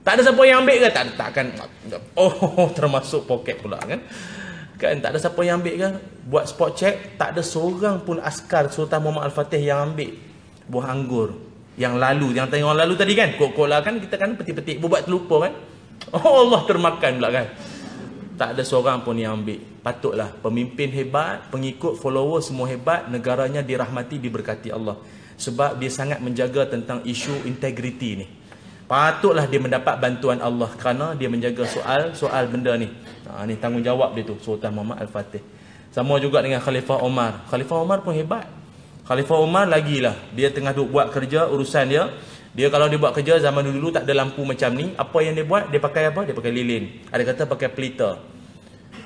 Tak ada siapa yang ambil ke? Tak, takkan. Oh, <laughs> termasuk poket pula kan? Kan tak ada siapa yang ambil kan? Buat spot check, tak ada seorang pun askar Sultan Muhammad Al-Fatih yang ambil buah anggur yang lalu, yang tengok orang lalu tadi kan. Kok-kok lah kan kita kan petik-petik buat terlupa kan. <laughs> Oh Allah termakan pula kan. Tak ada seorang pun yang ambil. Patutlah pemimpin hebat, pengikut, follower semua hebat, negaranya dirahmati, diberkati Allah. Sebab dia sangat menjaga tentang isu integriti ni. Patutlah dia mendapat bantuan Allah kerana dia menjaga soal soal benda ni. Ha, ni tanggungjawab dia tu Sultan Muhammad Al-Fatih. Sama juga dengan Khalifah Omar. Khalifah Omar pun hebat. Khalifah Omar lagilah dia tengah duk buat kerja urusan dia. Dia kalau dia buat kerja zaman dulu tak ada lampu macam ni, apa yang dia buat? Dia pakai apa? Dia pakai lilin. Ada kata pakai pelita.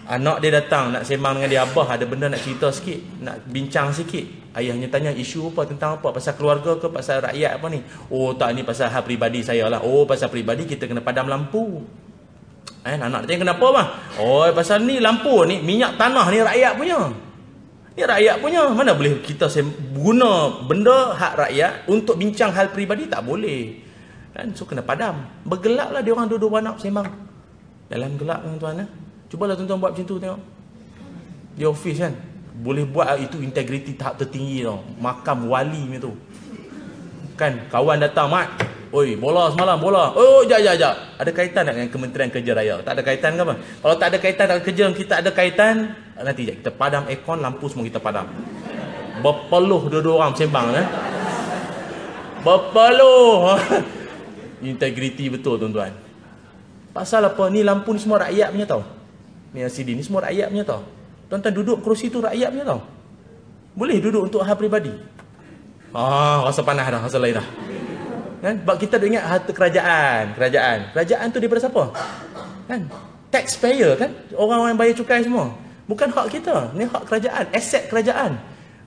Anak dia datang nak sembang dengan dia abah ada benda nak cerita sikit, nak bincang sikit. Ayahnya tanya isu apa tentang apa? Pasal keluarga ke pasal rakyat apa ni? Oh tak ni pasal hal peribadi saya lah. Oh pasal peribadi kita kena padam lampu. Eh anak dia tanya kenapa bang? Oh pasal ni lampu ni minyak tanah ni rakyat punya. Ni rakyat punya. Mana boleh kita guna benda hak rakyat untuk bincang hal peribadi tak boleh. Kan so kena padam. Bergelaplah dia orang dua-dua anak sembang. Dalam gelap tuan-tuan eh. Cubalah tuan-tuan buat macam tu tengok. Di office kan. Boleh buat itu integriti tahap tertinggi tau. Makam wali macam tu. Kan kawan datang mat. Oi, bola semalam bola. Oh, jap jap jap. Ada kaitan tak dengan Kementerian Kerja Raya? Tak ada kaitan ke apa? Kalau tak ada kaitan dengan kerja kita ada kaitan, nanti jap kita padam aircon, lampu semua kita padam. Berpeluh dua-dua orang sembang eh. Berpeluh. <laughs> Integriti betul tuan-tuan. Pasal apa? Ni lampu ni semua rakyat punya tau. Ni LCD ni semua rakyat punya tau. Tuan-tuan duduk kerusi tu rakyat punya tau. Boleh duduk untuk hal peribadi. Ah, rasa panas dah, rasa lain dah. Kan? Sebab kita dah ingat harta kerajaan, kerajaan. Kerajaan tu daripada siapa? Kan? Taxpayer kan? Orang-orang yang bayar cukai semua. Bukan hak kita, ni hak kerajaan, aset kerajaan.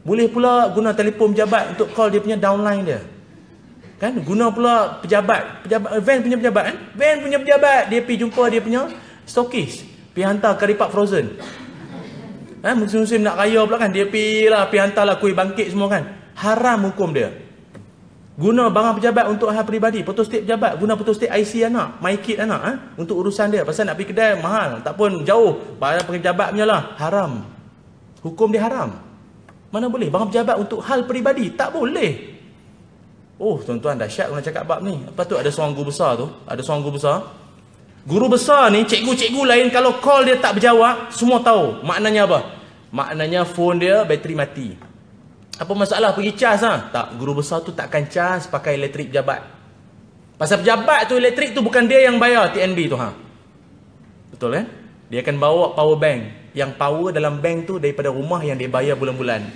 Boleh pula guna telefon pejabat untuk call dia punya downline dia. Kan? Guna pula pejabat, pejabat van punya pejabat kan? Van punya pejabat, dia pergi jumpa dia punya stokis. Pergi hantar karipak frozen. Ha, musim-musim nak raya pula kan. Dia pergi lah, pergi hantar lah kuih bangkit semua kan. Haram hukum dia. Guna barang pejabat untuk hal peribadi. Putus stik pejabat. Guna putus stik IC anak. My kit anak. Ha? Untuk urusan dia. Pasal nak pergi kedai mahal. Tak pun jauh. Barang pejabat punya lah. Haram. Hukum dia haram. Mana boleh? Barang pejabat untuk hal peribadi. Tak boleh. Oh tuan-tuan dahsyat kalau cakap bab ni. Lepas tu ada seorang guru besar tu. Ada seorang guru besar. Guru besar ni, cikgu-cikgu lain kalau call dia tak berjawab, semua tahu. Maknanya apa? Maknanya phone dia bateri mati. Apa masalah pergi cas ha? Tak, guru besar tu takkan cas pakai elektrik pejabat. Pasal pejabat tu elektrik tu bukan dia yang bayar TNB tu ha. Betul kan? Dia akan bawa power bank. Yang power dalam bank tu daripada rumah yang dia bayar bulan-bulan.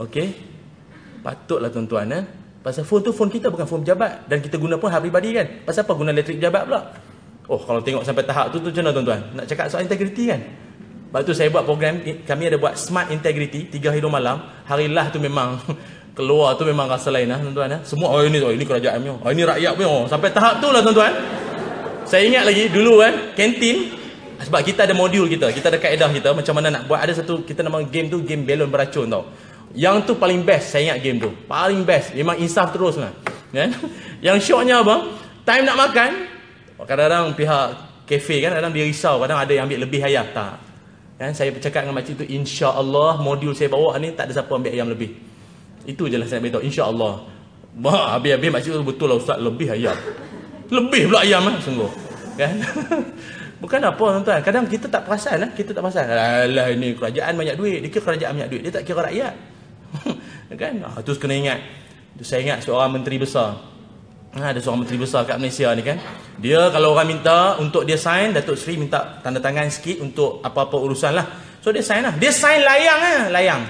Okey? Patutlah tuan-tuan eh. Pasal phone tu phone kita bukan phone pejabat dan kita guna pun hak pribadi kan. Pasal apa guna elektrik pejabat pula? Oh, kalau tengok sampai tahap tu tu macam mana tuan-tuan? Nak cakap soal integriti kan? Lepas tu saya buat program kami ada buat smart integrity tiga hari dua malam. Hari lah tu memang <laughs> keluar tu memang rasa lain lah tuan-tuan ya. Semua oh ini oh ini kerajaan punya. Oh ini rakyat punya. Oh, sampai tahap tu lah tuan-tuan. Saya ingat lagi dulu kan kantin sebab kita ada modul kita, kita ada kaedah kita macam mana nak buat ada satu kita nama game tu game belon beracun tau. Yang tu paling best saya ingat game tu. Paling best. Memang insaf terus lah. Kan? Yang syoknya apa? Time nak makan. Kadang-kadang pihak kafe kan kadang dia risau. Kadang ada yang ambil lebih ayam. Tak. Kan? Saya bercakap dengan makcik tu. Insya Allah modul saya bawa ni tak ada siapa ambil ayam lebih. Itu je lah saya beritahu. Insya Allah. Habis-habis makcik tu betul lah Ustaz. Lebih ayam. Lebih pula ayam lah. Sungguh. Kan? <laughs> Bukan apa tuan-tuan. Kadang kita tak perasan lah. Kita tak perasan. Alah ini kerajaan banyak duit. Dia kira kerajaan banyak duit. Dia tak kira rakyat. <laughs> kan? Ah, terus kena ingat. Saya ingat seorang menteri besar. Ha, ada seorang menteri besar kat Malaysia ni kan? Dia kalau orang minta untuk dia sign Datuk Seri minta tanda tangan sikit untuk apa-apa urusan lah. So dia sign lah. Dia sign layang lah layang.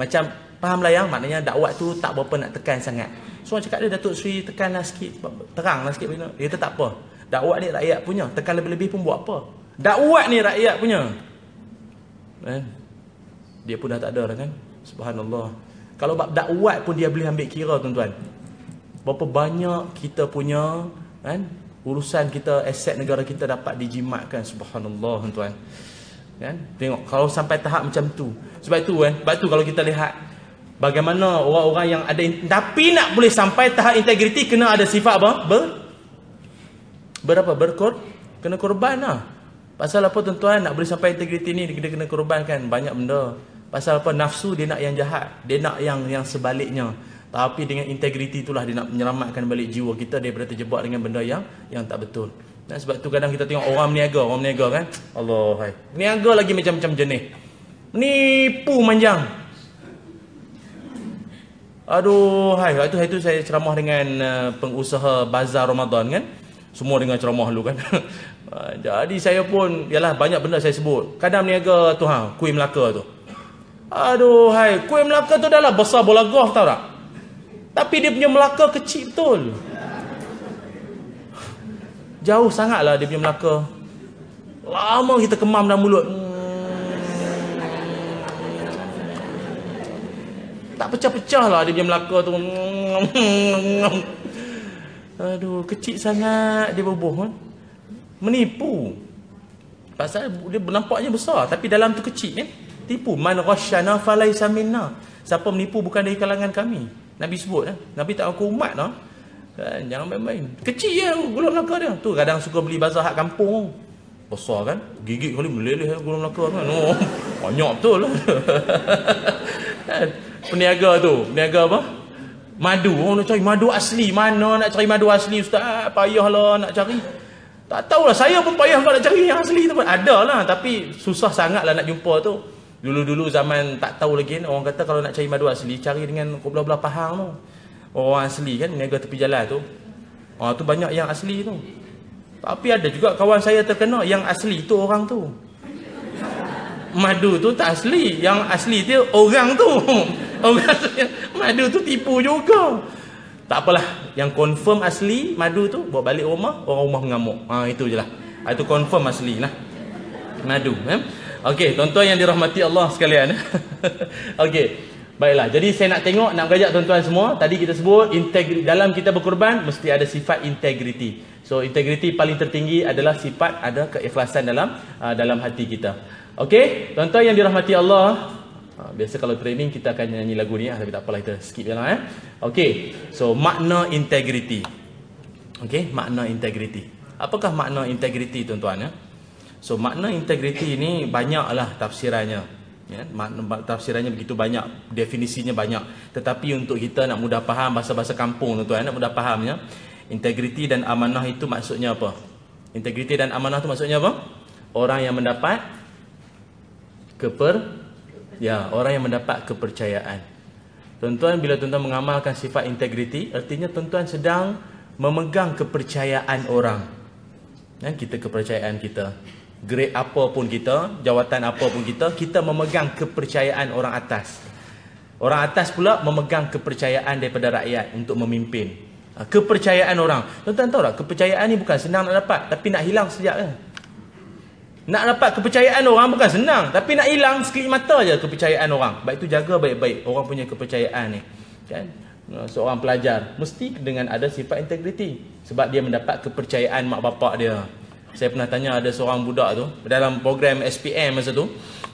Macam faham layang? Maknanya dakwat tu tak berapa nak tekan sangat. So orang cakap dia Datuk Seri tekan lah sikit terang lah sikit. Dia kata tak apa. Dakwat ni rakyat punya. Tekan lebih-lebih pun buat apa. Dakwat ni rakyat punya. Kan? Dia pun dah tak ada dah kan Subhanallah. Kalau bab dakwat pun dia boleh ambil kira tuan-tuan. Berapa banyak kita punya kan urusan kita aset negara kita dapat dijimatkan subhanallah tuan-tuan. Kan? Tengok kalau sampai tahap macam tu. Sebab itu kan, sebab tu kalau kita lihat bagaimana orang-orang yang ada tapi nak boleh sampai tahap integriti kena ada sifat apa? Ber berapa berkor kena korban lah. Pasal apa tuan-tuan nak boleh sampai integriti ni dia kena korbankan banyak benda. Pasal apa nafsu dia nak yang jahat, dia nak yang yang sebaliknya. Tapi dengan integriti itulah dia nak menyelamatkan balik jiwa kita daripada terjebak dengan benda yang yang tak betul. Dan sebab tu kadang kita tengok orang meniaga, orang meniaga kan. Allah hai. Meniaga lagi macam-macam jenis. Nipu manjang. Aduh, hai, itu itu saya ceramah dengan uh, pengusaha bazar Ramadan kan. Semua dengan ceramah lu kan. Uh, <laughs> jadi saya pun yalah banyak benda saya sebut. Kadang meniaga tu ha, kuih Melaka tu. Aduh, hai, kuih Melaka tu dah lah besar bola golf tau tak? Tapi dia punya Melaka kecil betul. Jauh sangatlah dia punya Melaka. Lama kita kemam dalam mulut. Tak pecah-pecah lah dia punya Melaka tu. Aduh, kecil sangat dia berbuh. Kan? Menipu. Pasal dia nampaknya besar. Tapi dalam tu kecil. Kan? Tipu. Man rasyana falaysa minna. Siapa menipu bukan dari kalangan kami. Nabi sebut kan. Nabi tak aku umat lah. Kan? Jangan main-main. Kecil je gula Melaka dia. Tu kadang suka beli bazar hak kampung. Besar kan. Gigit kali meleleh gula Melaka kan. Oh, <laughs> banyak betul. <laughs> kan? Peniaga tu. Peniaga apa? Madu. Orang nak cari madu asli. Mana nak cari madu asli ustaz? Payahlah nak cari. Tak tahulah. Saya pun payah kalau nak cari yang asli tu. Ada lah. Tapi susah sangat lah nak jumpa tu. Dulu-dulu zaman tak tahu lagi orang kata kalau nak cari madu asli cari dengan belah-belah Pahang tu. Orang asli kan niaga tepi jalan tu. Oh tu banyak yang asli tu. Tapi ada juga kawan saya terkena yang asli tu orang tu. Madu tu tak asli, yang asli dia orang tu. <laughs> Orang tu madu tu tipu juga. Tak apalah, yang confirm asli madu tu bawa balik rumah, orang rumah mengamuk. Ha itu jelah. Ha, itu confirm asli lah. Madu, eh? Okey, tuan-tuan yang dirahmati Allah sekalian. <laughs> Okey. Baiklah. Jadi saya nak tengok nak mengajak tuan-tuan semua, tadi kita sebut integriti dalam kita berkorban mesti ada sifat integriti. So integriti paling tertinggi adalah sifat ada keikhlasan dalam uh, dalam hati kita. Okey, tuan-tuan yang dirahmati Allah, uh, biasa kalau training kita akan nyanyi lagu ni ah tapi tak apalah kita skip jelah eh. Okey. So makna integriti. Okey, makna integriti. Apakah makna integriti tuan-tuan ya? So makna integriti ini banyaklah tafsirannya. Ya, tafsirannya begitu banyak, definisinya banyak. Tetapi untuk kita nak mudah faham bahasa-bahasa kampung tuan-tuan, nak mudah fahamnya, integriti dan amanah itu maksudnya apa? Integriti dan amanah itu maksudnya apa? Orang yang mendapat keper ya, orang yang mendapat kepercayaan. Tuan-tuan bila tuan-tuan mengamalkan sifat integriti, artinya tuan-tuan sedang memegang kepercayaan orang. Dan kita kepercayaan kita grade apa pun kita, jawatan apa pun kita, kita memegang kepercayaan orang atas. Orang atas pula memegang kepercayaan daripada rakyat untuk memimpin. Ha, kepercayaan orang. Tuan-tuan tahu tak, kepercayaan ni bukan senang nak dapat, tapi nak hilang sejak kan. Nak dapat kepercayaan orang bukan senang, tapi nak hilang sekelip mata je kepercayaan orang. Baik itu jaga baik-baik orang punya kepercayaan ni. Kan? Ha, seorang pelajar mesti dengan ada sifat integriti sebab dia mendapat kepercayaan mak bapak dia. Saya pernah tanya ada seorang budak tu dalam program SPM masa tu.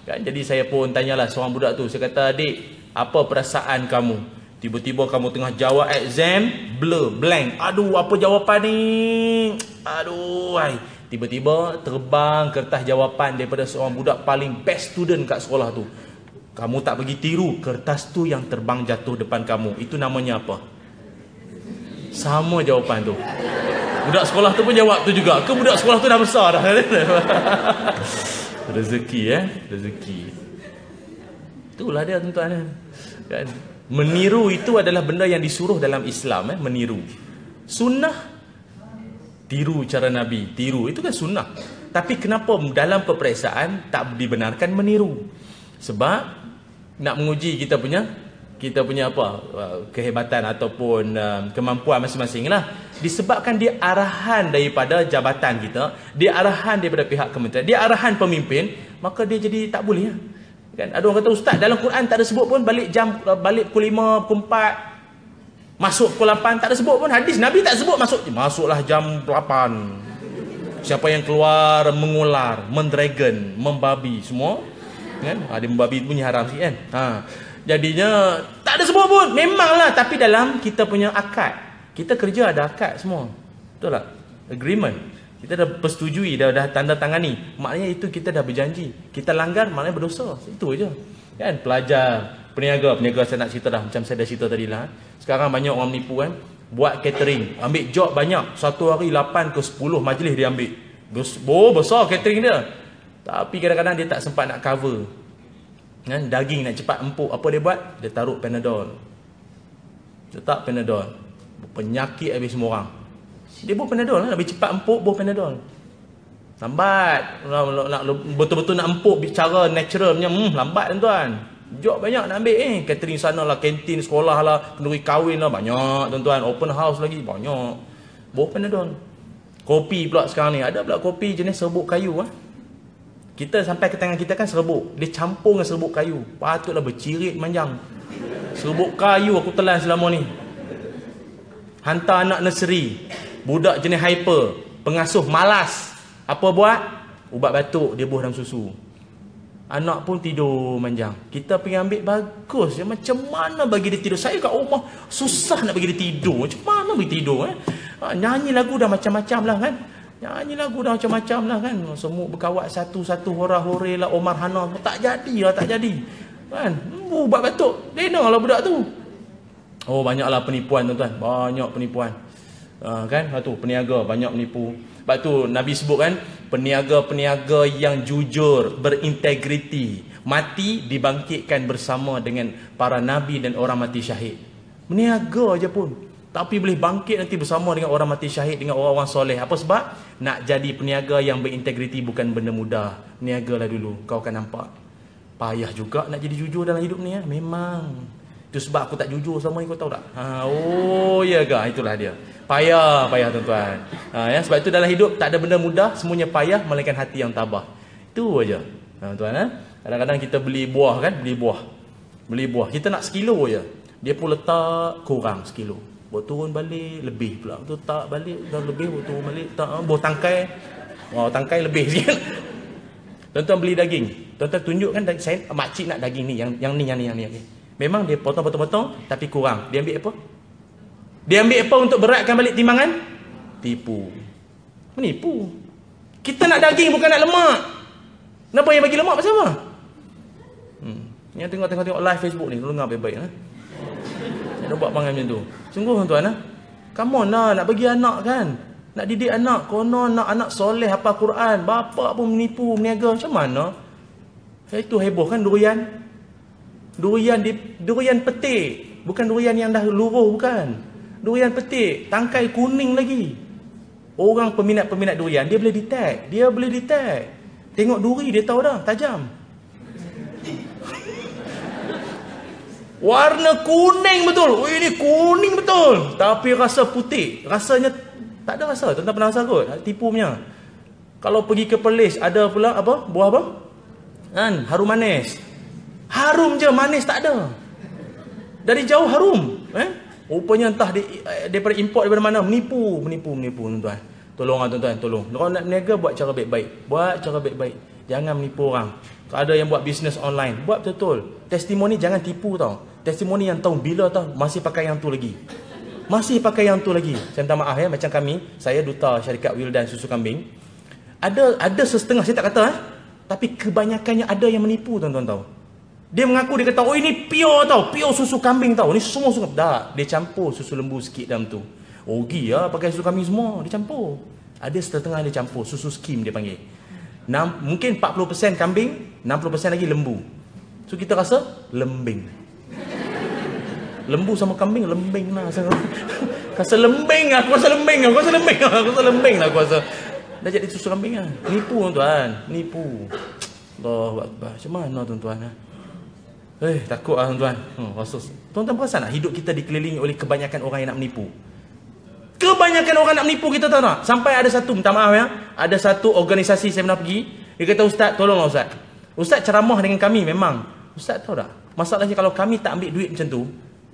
Kan jadi saya pun tanyalah seorang budak tu. Saya kata, "Adik, apa perasaan kamu? Tiba-tiba kamu tengah jawab exam, blur, blank. Aduh, apa jawapan ni? Aduh. Tiba-tiba terbang kertas jawapan daripada seorang budak paling best student kat sekolah tu. Kamu tak pergi tiru kertas tu yang terbang jatuh depan kamu. Itu namanya apa? Sama jawapan tu. Budak sekolah tu pun jawab tu juga. Ke budak sekolah tu dah besar dah. <laughs> Rezeki eh. Rezeki. Itulah dia tuan-tuan. Kan? Meniru itu adalah benda yang disuruh dalam Islam. Eh? Meniru. Sunnah. Tiru cara Nabi. Tiru. Itu kan sunnah. Tapi kenapa dalam peperiksaan tak dibenarkan meniru? Sebab nak menguji kita punya kita punya apa uh, kehebatan ataupun uh, kemampuan masing-masing lah disebabkan dia arahan daripada jabatan kita dia arahan daripada pihak kementerian dia arahan pemimpin maka dia jadi tak boleh lah. kan? Ada orang kata ustaz dalam Quran tak ada sebut pun balik jam uh, balik pukul 5 pukul 4 masuk pukul 8 tak ada sebut pun hadis. Nabi tak sebut masuk. Masuklah jam 8 siapa yang keluar mengular mendragon membabi semua. Kan? Ada membabi punya haram sikit kan? Ha Jadinya tak ada semua pun. Memanglah tapi dalam kita punya akad. Kita kerja ada akad semua. Betul tak? Agreement. Kita dah persetujui, dah, dah tanda tangani. Maknanya itu kita dah berjanji. Kita langgar, maknanya berdosa. Itu aja. Kan? Pelajar, peniaga. Peniaga saya nak cerita dah. Macam saya dah cerita tadi lah. Sekarang banyak orang menipu kan. Buat catering. Ambil job banyak. Satu hari 8 ke 10 majlis dia ambil. Oh, besar catering dia. Tapi kadang-kadang dia tak sempat nak cover. Kan? Daging nak cepat empuk. Apa dia buat? Dia taruh panadol. Letak panadol. Penyakit habis semua orang. Dia buat panadol lah. Lebih cepat empuk buat panadol. Lambat. Nak, betul-betul nak empuk bicara natural punya. Hmm, lambat tuan-tuan. Job banyak nak ambil eh. Catering sana lah, kantin, sekolah lah, kenduri kahwin lah. Banyak tuan-tuan. Open house lagi. Banyak. Buat panadol. Kopi pula sekarang ni. Ada pula kopi jenis serbuk kayu ah. Kita sampai ke tangan kita kan serbuk. Dia campur dengan serbuk kayu. Patutlah bercirit manjang. Serbuk kayu aku telan selama ni. Hantar anak nursery. Budak jenis hyper. Pengasuh malas. Apa buat? Ubat batuk dia buah dalam susu. Anak pun tidur manjang. Kita pergi ambil bagus. Ya, macam mana bagi dia tidur? Saya kat rumah susah nak bagi dia tidur. Macam mana bagi tidur? Eh? Ha, nyanyi lagu dah macam-macam lah kan. Nyanyi lagu dah macam-macam lah kan. Semua berkawat satu-satu hora-hore lah Omar Hana. Tak jadi lah tak jadi. Kan? Ubat batuk. Lena lah budak tu. Oh banyaklah penipuan tuan-tuan. Banyak penipuan. Uh, kan? Lepas tu peniaga banyak menipu. Lepas tu Nabi sebut kan, peniaga-peniaga yang jujur, berintegriti, mati dibangkitkan bersama dengan para nabi dan orang mati syahid. Meniaga aja pun. Tapi boleh bangkit nanti bersama dengan orang mati syahid dengan orang-orang soleh. Apa sebab? Nak jadi peniaga yang berintegriti bukan benda mudah. Niagalah dulu, kau akan nampak. Payah juga nak jadi jujur dalam hidup ni ya. Memang. Itu sebab aku tak jujur sama ni kau tahu tak? Ha, oh ya ke? Itulah dia. Payah, payah tuan-tuan. Ha, ya, sebab itu dalam hidup tak ada benda mudah, semuanya payah melainkan hati yang tabah. Itu aja. Ha, tuan ha? Kadang-kadang kita beli buah kan, beli buah. Beli buah. Kita nak sekilo je. Dia pun letak kurang sekilo. Buat turun balik lebih pula. Tu tak balik dah lebih buat turun balik tak ha? buah tangkai. Wah, tangkai lebih <laughs> sikit. Tuan-tuan beli daging. Tuan-tuan tunjukkan saya makcik nak daging ni yang yang ni yang ni yang ni. Memang dia potong-potong-potong tapi kurang. Dia ambil apa? Dia ambil apa untuk beratkan balik timbangan? Tipu. Menipu. Kita nak daging bukan nak lemak. Kenapa yang bagi lemak pasal apa? Hmm. Yang tengok-tengok tengok live Facebook ni, dengar baik-baik ha. Saya buat panggil macam tu. Sungguh tuan-tuan ha. Come on lah, nak bagi anak kan. Nak didik anak, konon nak anak soleh apa Quran. Bapa pun menipu, meniaga. Macam mana? Itu heboh kan durian? Durian di durian petik, bukan durian yang dah luruh bukan. Durian petik, tangkai kuning lagi. Orang peminat-peminat durian dia boleh detect, dia boleh detect. Tengok duri dia tahu dah, tajam. Warna kuning betul. Oh ini kuning betul. Tapi rasa putih. Rasanya tak ada rasa. Tuan-tuan pernah rasa kot? Tipu punya. Kalau pergi ke Perlis ada pula apa? Buah apa? Kan, harum manis. Harum je, manis tak ada. Dari jauh harum. Eh? Rupanya entah di, eh, daripada import daripada mana. Menipu, menipu, menipu tuan-tuan. Tolong lah tuan-tuan, tolong. Kalau nak berniaga, buat cara baik-baik. Buat cara baik-baik. Jangan menipu orang. Kalau ada yang buat bisnes online, buat betul-betul. Testimoni jangan tipu tau. Testimoni yang tahu bila tau, masih pakai yang tu lagi. Masih pakai yang tu lagi. Saya minta maaf ya, macam kami, saya duta syarikat Wildan Susu Kambing. Ada ada setengah, saya tak kata eh. Tapi kebanyakannya ada yang menipu tuan-tuan tahu. Dia mengaku dia kata, oh ini pure tau, pure susu kambing tau. Ini semua susu. Tak, dia campur susu lembu sikit dalam tu. Ogi ya, pakai susu kambing semua, dia campur. Ada setengah dia campur, susu skim dia panggil. Nam, mungkin 40% kambing, 60% lagi lembu. So kita rasa lembing. Lembu sama kambing lembing lah. Rasa, <laughs> rasa lembing lah, aku rasa lembing lah, aku rasa lembing lah, aku rasa lembing lah, aku rasa. Dah jadi susu kambing lah. Nipu tuan, nipu. Allah Akbar. Macam mana tuan-tuan? Ha? Eh, takut lah tuan-tuan. Hmm, tuan-tuan perasan tak hidup kita dikelilingi oleh kebanyakan orang yang nak menipu? Kebanyakan orang nak menipu kita tahu tak? Sampai ada satu, minta maaf ya. Ada satu organisasi saya pernah pergi. Dia kata, Ustaz, tolonglah Ustaz. Ustaz ceramah dengan kami memang. Ustaz tahu tak? Masalahnya kalau kami tak ambil duit macam tu,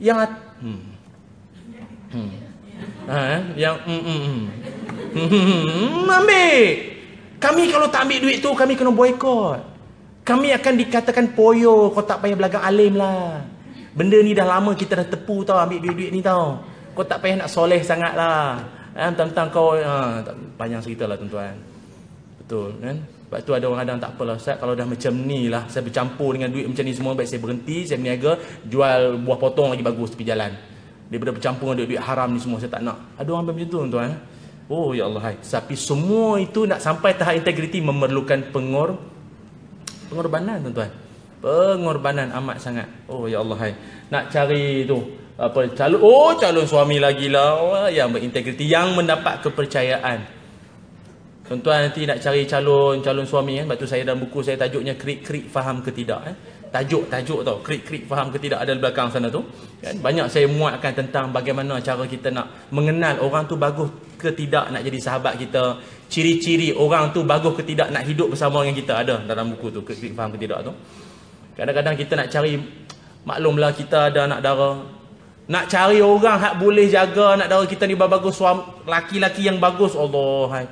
yang... Hmm. Hmm. Ha, eh? yang... Hmm, hmm, hmm. Hmm, hmm, hmm. Ambil! Kami kalau tak ambil duit tu, kami kena boykot. Kami akan dikatakan poyo, kau tak payah belakang alim lah. Benda ni dah lama kita dah tepu tau ambil duit-duit ni tau. Kau tak payah nak soleh sangat lah. Eh, tentang kau ha, panjang cerita lah tuan-tuan. Betul kan? Sebab tu ada orang kadang tak apalah Ustaz kalau dah macam ni lah saya bercampur dengan duit macam ni semua baik saya berhenti saya berniaga jual buah potong lagi bagus tepi jalan. Daripada bercampur dengan duit-duit haram ni semua saya tak nak. Ada orang macam tu tuan-tuan. Oh ya Allah hai. Tapi semua itu nak sampai tahap integriti memerlukan pengor pengorbanan tuan-tuan. Pengorbanan amat sangat. Oh ya Allah hai. Nak cari tu apa calon oh calon suami lagi lah yang berintegriti yang mendapat kepercayaan Tuan-tuan nanti nak cari calon calon suami kan. Sebab tu saya dalam buku saya tajuknya krik-krik faham ke tidak eh. Tajuk tajuk tau. Krik-krik faham ke tidak ada di belakang sana tu. Kan? Banyak saya muatkan tentang bagaimana cara kita nak mengenal orang tu bagus ke tidak nak jadi sahabat kita. Ciri-ciri orang tu bagus ke tidak nak hidup bersama dengan kita ada dalam buku tu krik-krik faham ke tidak tu. Kadang-kadang kita nak cari maklumlah kita ada anak dara nak cari orang hak boleh jaga anak dara kita ni bagus suami laki-laki yang bagus Allah hai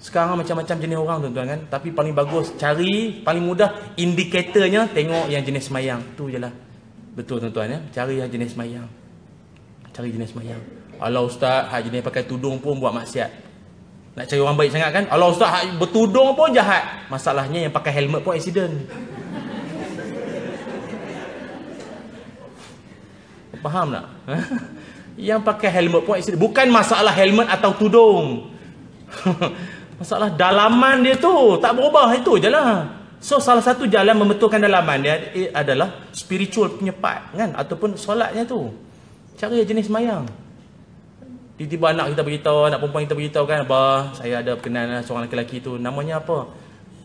sekarang macam-macam jenis orang tuan-tuan kan. Tapi paling bagus cari, paling mudah indikatornya tengok yang jenis semayang. Tu je lah. Betul tuan-tuan ya. Cari yang jenis semayang. Cari jenis semayang. Allah ustaz, hak jenis pakai tudung pun buat maksiat. Nak cari orang baik sangat kan? Allah ustaz, hak bertudung pun jahat. Masalahnya yang pakai helmet pun accident. Faham tak? yang pakai helmet pun accident. Bukan masalah helmet atau tudung. <laughs> Masalah dalaman dia tu tak berubah itu je lah. So salah satu jalan membetulkan dalaman dia adalah spiritual punya part kan ataupun solatnya tu. Cara jenis mayang. Tiba-tiba anak kita beritahu, anak perempuan kita beritahu kan, Abah, saya ada perkenalan seorang lelaki tu. Namanya apa?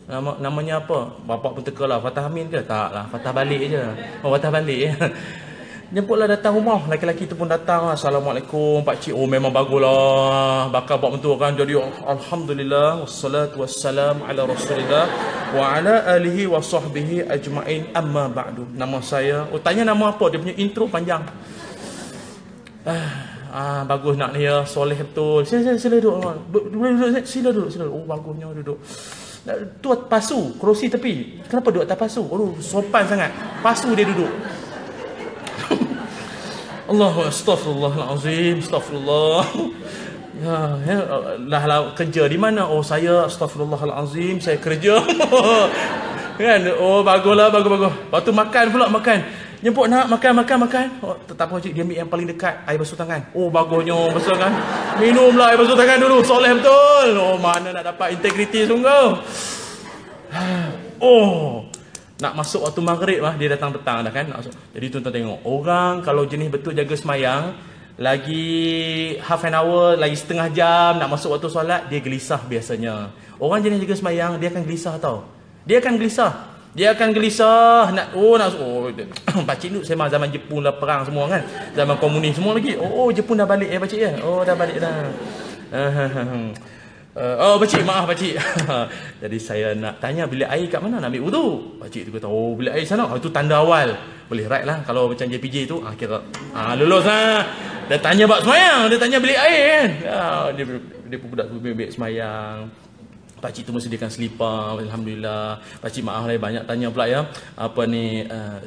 Nama, namanya apa? Bapak pun teka lah, Fatah Amin ke? Tak lah, Fatah balik je. Oh, Fatah balik. <laughs> Jemputlah datang rumah. Laki-laki tu pun datang. Assalamualaikum. Pak Cik. Oh memang baguslah. Bakal buat bentuk kan. Jadi Alhamdulillah. Wassalatu wassalam ala Rasulillah. Wa ala alihi wa sahbihi ajma'in. Amma ba'du. Nama saya. Oh tanya nama apa? Dia punya intro panjang. Ah, ah bagus nak ni ya. Soleh betul. Sila, sila, sila duduk. Boleh duduk. Sila duduk. Sila. Oh bagusnya duduk. Tu pasu. Kerusi tepi. Kenapa duduk atas pasu? Oh sopan sangat. Pasu dia duduk. Allahu astagfirullahalazim, astagfirullah. Ya, ya, lah, lah kerja di mana? Oh, saya astagfirullahalazim, saya kerja. <laughs> kan? Oh, baguslah, bagus bagus. Lepas tu makan pula makan. Jemput nak makan makan makan. Oh, tetap cik dia ambil yang paling dekat air basuh tangan. Oh, bagusnya basuh kan. Minumlah air basuh tangan dulu. Soleh betul. Oh, mana nak dapat integriti sungguh. <sighs> Oh, nak masuk waktu maghrib lah dia datang petang dah kan nak masuk. jadi tuan-tuan tengok orang kalau jenis betul jaga semayang lagi half an hour lagi setengah jam nak masuk waktu solat dia gelisah biasanya. Orang jenis jaga semayang dia akan gelisah tau. Dia akan gelisah. Dia akan gelisah nak oh nak oh <coughs> pak cik saya mah zaman Jepun dah perang semua kan. Zaman komunis semua lagi. Oh, oh Jepun dah balik ya pak cik ya? Oh dah balik dah Uh, oh pakcik maaf pakcik. <laughs> Jadi saya nak tanya bilik air kat mana nak ambil wudu? Pakcik tu kata oh bilik air sana. Oh, Itu tanda awal. Boleh right lah kalau macam JPJ tu. Ah, kira ah, Lulus lah. Dia tanya bak semayang. Dia tanya bilik air kan? Ah, Dia, dia pun budak tu bilik semayang. Pakcik tu sediakan selipar Alhamdulillah. Pakcik maaf lah banyak tanya pula ya. Apa ni uh,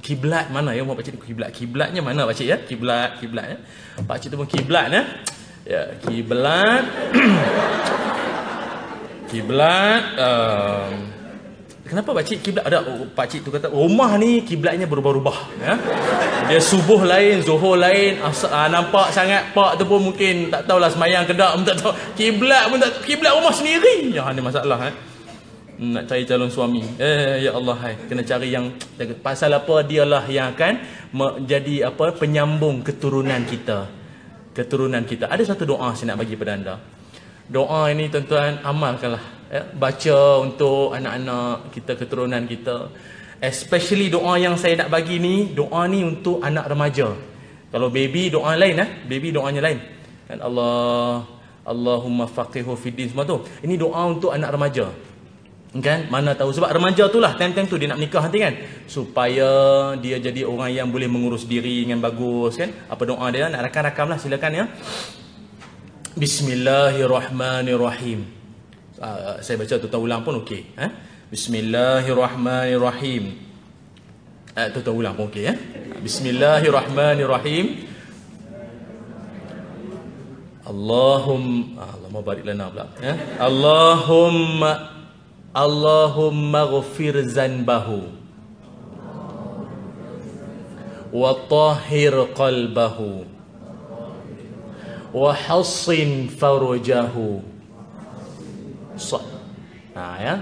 Kiblat mana ya? Pakcik kiblat. Kiblatnya mana pakcik ya? Kiblat Kiblat ya? Pakcik tu pun kiblat ya Ya, kiblat. <coughs> kiblat um, Kenapa pak cik kiblat ada oh, pak cik tu kata rumah ni kiblatnya berubah-ubah ya. Dia subuh lain, zuhur lain, asa, ah, nampak sangat pak tu pun mungkin tak tahulah semayang ke tak, tak tahu. Kiblat pun tak kiblat rumah sendiri. Ya ni masalah eh. Nak cari calon suami. Eh ya Allah hai, kena cari yang pasal apa dialah yang akan menjadi apa penyambung keturunan kita keturunan kita. Ada satu doa saya nak bagi pada anda. Doa ini tuan-tuan amalkanlah. Ya. Baca untuk anak-anak kita, keturunan kita. Especially doa yang saya nak bagi ni, doa ni untuk anak remaja. Kalau baby doa lain eh, baby doanya lain. Kan Allah Allahumma faqihu fid din semua tu. Ini doa untuk anak remaja kan? Mana tahu? Sebab remaja tu lah time-time tu dia nak nikah nanti kan? Supaya dia jadi orang yang boleh mengurus diri dengan bagus kan? Apa doa dia? Nak rakam-rakam lah silakan ya. Bismillahirrahmanirrahim. Uh, saya baca tu ulang pun okey eh? Bismillahirrahmanirrahim. Uh, tu ulang pun okey ya? Bismillahirrahmanirrahim. Allahumma Allahumma barik lana pula ya. Allahumma Allahumma ghafir zanbahu. Wa tahhir qalbahu. Wa hassin farujahu so, ha, ya.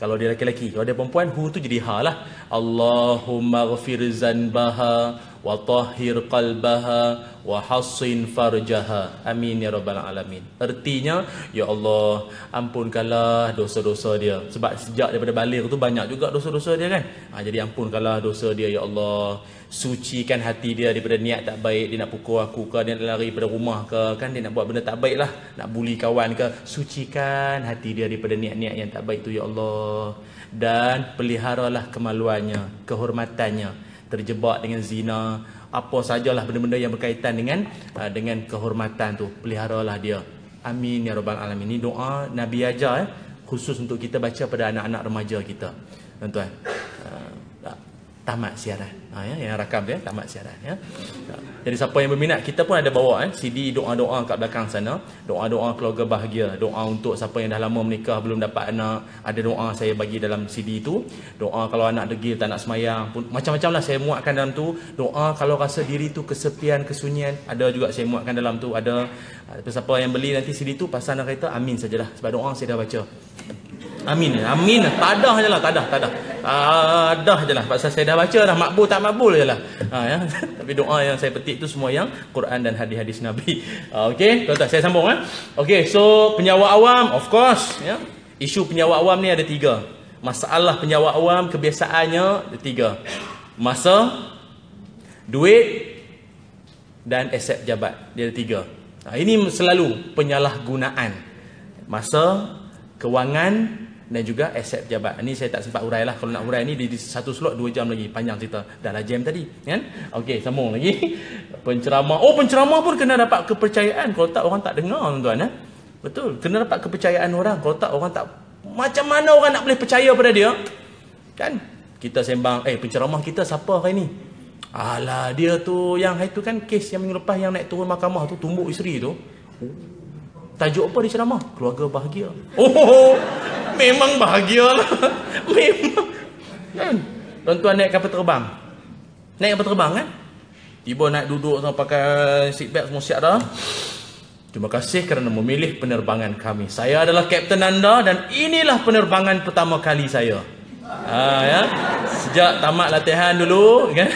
Kalau dia lelaki-lelaki kalau dia perempuan hu tu jadi ha lah. Allahumma ghafir zanbaha wa tahhir qalbaha wa hassin farjaha amin ya rabbal alamin artinya ya Allah ampunkanlah dosa-dosa dia. Sebab sejak daripada balik tu banyak juga dosa-dosa dia kan? Ha, jadi ampunkanlah dosa dia ya Allah. Sucikan hati dia daripada niat tak baik. Dia nak pukul aku ke dia nak lari daripada rumah ke kan? Dia nak buat benda tak baik lah. Nak bully kawan ke. Sucikan hati dia daripada niat-niat yang tak baik tu ya Allah. Dan peliharalah kemaluannya kehormatannya terjebak dengan zina apa sajalah benda-benda yang berkaitan dengan uh, dengan kehormatan tu. Peliharalah dia. Amin ya rabbal alamin. Ini doa nabi ajar eh, khusus untuk kita baca pada anak-anak remaja kita. Tuan-tuan tamat siaran. Ha, ya, yang rakam dia tamat siaran ya. jadi siapa yang berminat kita pun ada bawa eh, CD doa-doa kat belakang sana. Doa-doa keluarga bahagia. Doa untuk siapa yang dah lama menikah belum dapat anak ada doa saya bagi dalam CD itu doa kalau anak degil tak nak semayang macam-macam lah saya muatkan dalam tu. Doa kalau rasa diri tu kesepian kesunyian ada juga saya muatkan dalam tu. Ada siapa yang beli nanti CD tu pasal nak kata amin sajalah. Sebab doa saya dah baca Amin. Amin. Tadah je lah. Tadah. Tadah. Tadah je lah. Pasal saya dah baca dah. Makbul tak makbul je lah. Ha, ya. <laughs> Tapi doa yang saya petik tu semua yang Quran dan hadis-hadis Nabi. Ha, okay. Tuan-tuan saya sambung. Eh. Okay. So penyawa awam. Of course. Ya. Isu penyawa awam ni ada tiga. Masalah penyawa awam kebiasaannya ada tiga. Masa. Duit. Dan aset jabat. Dia ada tiga. Ha, ini selalu penyalahgunaan. Masa. Kewangan dan juga aset pejabat. Ini saya tak sempat urai lah. Kalau nak urai ni di, satu slot dua jam lagi. Panjang cerita. Dah lah jam tadi. Kan? Okey, sambung lagi. <laughs> Penceramah. Oh, penceramah pun kena dapat kepercayaan. Kalau tak, orang tak dengar tuan-tuan. Eh? Betul. Kena dapat kepercayaan orang. Kalau tak, orang tak... Macam mana orang nak boleh percaya pada dia? Kan? Kita sembang. Eh, penceramah kita siapa hari ni? Alah, dia tu yang itu kan kes yang minggu lepas yang naik turun mahkamah tu. Tumbuk isteri tu. Oh. Tajuk apa dia ceramah? Keluarga bahagia. Oh, memang bahagialah. <laughs> memang. Kan? Tuan-tuan naik kapal terbang. Naik kapal terbang kan? Tiba naik duduk sama pakai seat belt semua siap dah. Terima kasih kerana memilih penerbangan kami. Saya adalah kapten anda dan inilah penerbangan pertama kali saya. Ha, ya? Sejak tamat latihan dulu. Kan?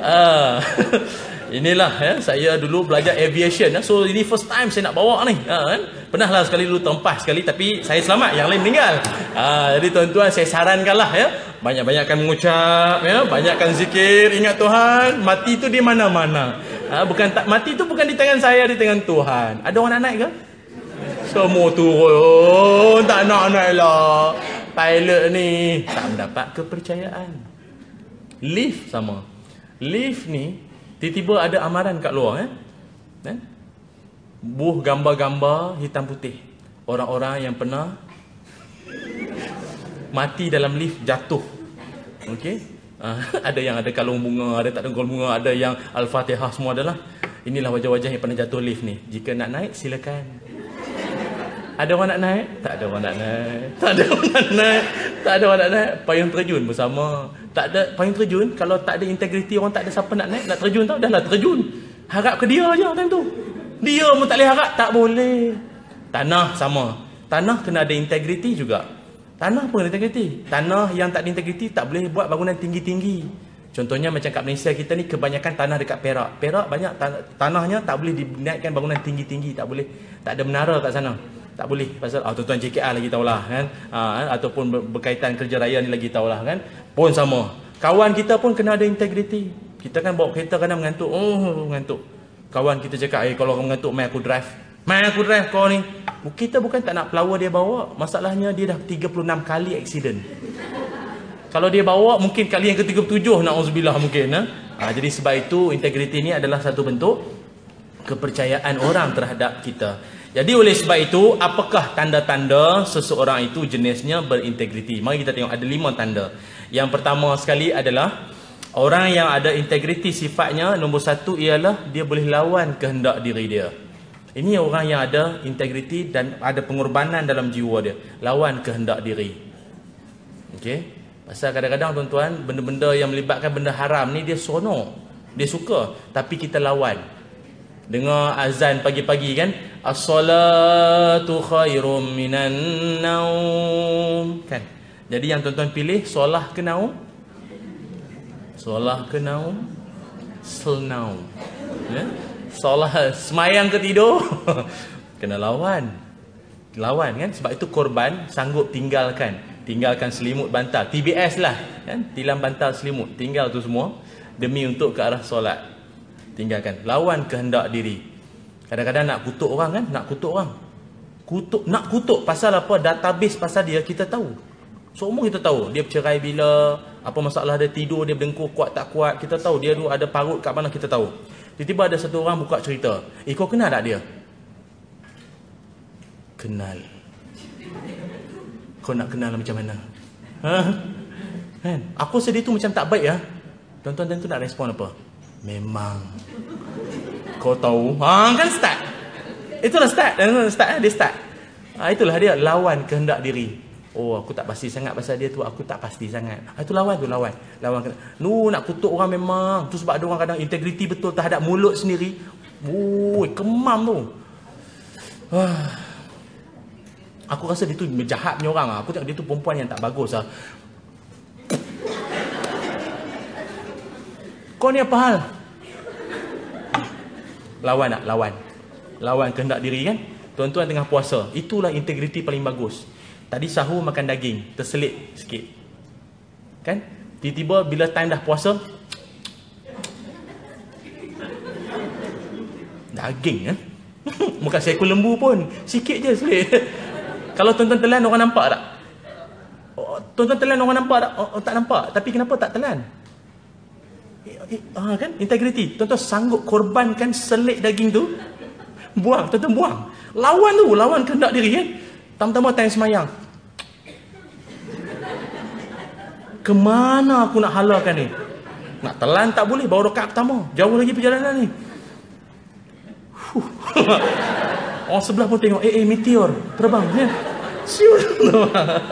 Ha. <laughs> <laughs> Inilah ya, saya dulu belajar aviation ya. So ini first time saya nak bawa ni. Ha, kan? Pernahlah sekali dulu terempas sekali tapi saya selamat, yang lain meninggal. Ha, jadi tuan-tuan saya sarankanlah ya, banyak-banyakkan mengucap ya, banyakkan zikir, ingat Tuhan, mati itu di mana-mana. Ha, bukan tak mati itu bukan di tangan saya, di tangan Tuhan. Ada orang nak naik ke? Semua turun, tak nak naik lah. Pilot ni tak mendapat kepercayaan. Lift sama. Lift ni Tiba-tiba ada amaran kat luar eh. Eh? Buh gambar-gambar hitam putih. Orang-orang yang pernah mati dalam lift jatuh. Okey. Uh, <laughs> ada yang ada kalung bunga, ada tak ada kalung bunga, ada yang al-Fatihah semua adalah. Inilah wajah-wajah yang pernah jatuh lift ni. Jika nak naik silakan. Ada orang nak naik? Tak ada orang nak naik. Tak ada orang nak naik. Tak ada orang nak naik. Payung terjun bersama. Tak ada payung terjun. Kalau tak ada integriti orang tak ada siapa nak naik. Nak terjun tau. Dah lah terjun. Harap ke dia je time tu. Dia pun tak boleh harap. Tak boleh. Tanah sama. Tanah kena ada integriti juga. Tanah pun ada integriti. Tanah yang tak ada integriti tak boleh buat bangunan tinggi-tinggi. Contohnya macam kat Malaysia kita ni kebanyakan tanah dekat Perak. Perak banyak tanahnya tak boleh dinaikkan bangunan tinggi-tinggi. Tak boleh. Tak ada menara kat sana tak boleh. Pasal ah, tuan-tuan JKR lagi tahulah kan? Ha, ataupun berkaitan kerja raya ni lagi tahulah kan? Pun sama. Kawan kita pun kena ada integriti. Kita kan bawa kereta kadang mengantuk. Oh mengantuk. Kawan kita cakap eh kalau kau mengantuk mai aku drive. Mai aku drive kau ni. Kita bukan tak nak pelawar dia bawa. Masalahnya dia dah 36 kali accident. Kalau dia bawa mungkin kali yang ke-37 na'udzubillah mungkin ha? ha, jadi sebab itu integriti ni adalah satu bentuk kepercayaan orang terhadap kita jadi oleh sebab itu, apakah tanda-tanda seseorang itu jenisnya berintegriti? Mari kita tengok ada lima tanda. Yang pertama sekali adalah orang yang ada integriti sifatnya nombor satu ialah dia boleh lawan kehendak diri dia. Ini orang yang ada integriti dan ada pengorbanan dalam jiwa dia. Lawan kehendak diri. Okey. Pasal kadang-kadang tuan-tuan, benda-benda yang melibatkan benda haram ni dia seronok. Dia suka. Tapi kita lawan. Dengar azan pagi-pagi kan. As-salatu khairum minan naum. Kan? Jadi yang tuan-tuan pilih, solah ke naum? Solah ke naum? Selnaum. Ya? Solat semayang ke tidur <laughs> Kena lawan Lawan kan Sebab itu korban Sanggup tinggalkan Tinggalkan selimut bantal TBS lah kan? Tilam bantal selimut Tinggal tu semua Demi untuk ke arah solat Tinggalkan Lawan kehendak diri Kadang-kadang nak kutuk orang kan Nak kutuk orang kutuk Nak kutuk pasal apa Database pasal dia Kita tahu Semua kita tahu Dia bercerai bila Apa masalah dia tidur Dia berdengkur kuat tak kuat Kita tahu Dia tu ada parut kat mana kita tahu Tiba-tiba ada satu orang buka cerita. Eh kau kenal tak dia? Kenal. Kau nak kenal macam mana? Ha? Kan? Aku sedih tu macam tak baik ya. Tuan-tuan tu nak respon apa? Memang. Kau tahu? Ha, kan start. Itulah start. Start, dia start. Ha, itulah dia lawan kehendak diri. Oh aku tak pasti sangat pasal dia tu Aku tak pasti sangat ha, Itu lawan tu lawan lawan Nu nak kutuk orang memang Tu sebab ada orang kadang integriti betul terhadap mulut sendiri Oh kemam tu ah. Aku rasa dia tu jahat punya orang Aku tengok dia tu perempuan yang tak bagus lah Kau ni apa hal? Lawan tak? Lawan Lawan kehendak diri kan? Tuan-tuan tengah puasa Itulah integriti paling bagus Tadi sahur makan daging, terselit sikit. Kan? Tiba-tiba bila time dah puasa daging eh. <laughs> Bukan seekor lembu pun, sikit je selit. <laughs> Kalau tuan-tuan telan orang nampak tak? Oh, tuan-tuan telan orang nampak tak? Oh, oh, tak nampak. Tapi kenapa tak telan? Eh, ah, kan? Integriti. Tuan-tuan sanggup korbankan selit daging tu? Buang, tuan-tuan buang. Lawan tu, lawan kehendak diri kan? Tama-tama time semayang. Kemana aku nak halalkan ni? Nak telan tak boleh. Baru rakaat pertama. Jauh lagi perjalanan ni. <laughs> Orang sebelah pun tengok. Eh, eh, meteor. Terbang. Ya. Siul.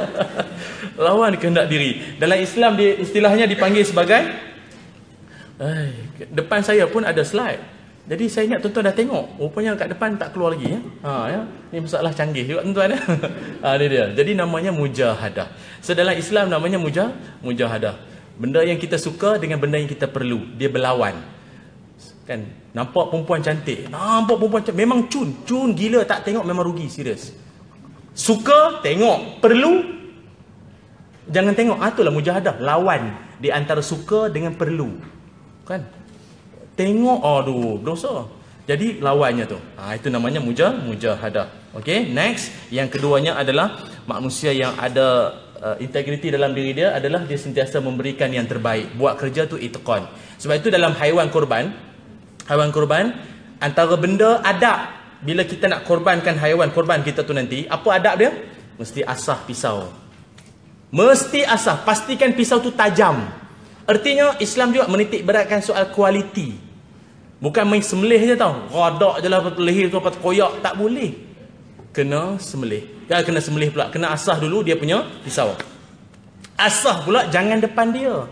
<laughs> Lawan kehendak diri. Dalam Islam, dia istilahnya dipanggil sebagai... Ay, depan saya pun ada slide. Jadi saya ingat tuan-tuan dah tengok. Rupanya kat depan tak keluar lagi ya. Ha ya. Ini masalah canggih juga tuan-tuan ya. <laughs> Ha ni dia. Jadi namanya mujahadah. So dalam Islam namanya mujah mujahadah. Benda yang kita suka dengan benda yang kita perlu. Dia berlawan. Kan? Nampak perempuan cantik. Nampak perempuan cantik. Memang cun. Cun gila tak tengok memang rugi. Serius. Suka tengok. Perlu. Jangan tengok. Ah, itulah mujahadah. Lawan. Di antara suka dengan perlu. Kan? Tengok aduh dosa. Jadi lawannya tu. Ha, itu namanya mujah mujahadah. Okey, next yang keduanya adalah manusia yang ada uh, integriti dalam diri dia adalah dia sentiasa memberikan yang terbaik. Buat kerja tu itqan. Sebab itu dalam haiwan korban, haiwan korban antara benda adab bila kita nak korbankan haiwan korban kita tu nanti, apa adab dia? Mesti asah pisau. Mesti asah, pastikan pisau tu tajam. Artinya Islam juga menitik beratkan soal kualiti. Bukan main semelih je tau. Radak je lah leher tu apa koyak. Tak boleh. Kena semelih. Ya, kena semelih pula. Kena asah dulu dia punya pisau. Asah pula jangan depan dia.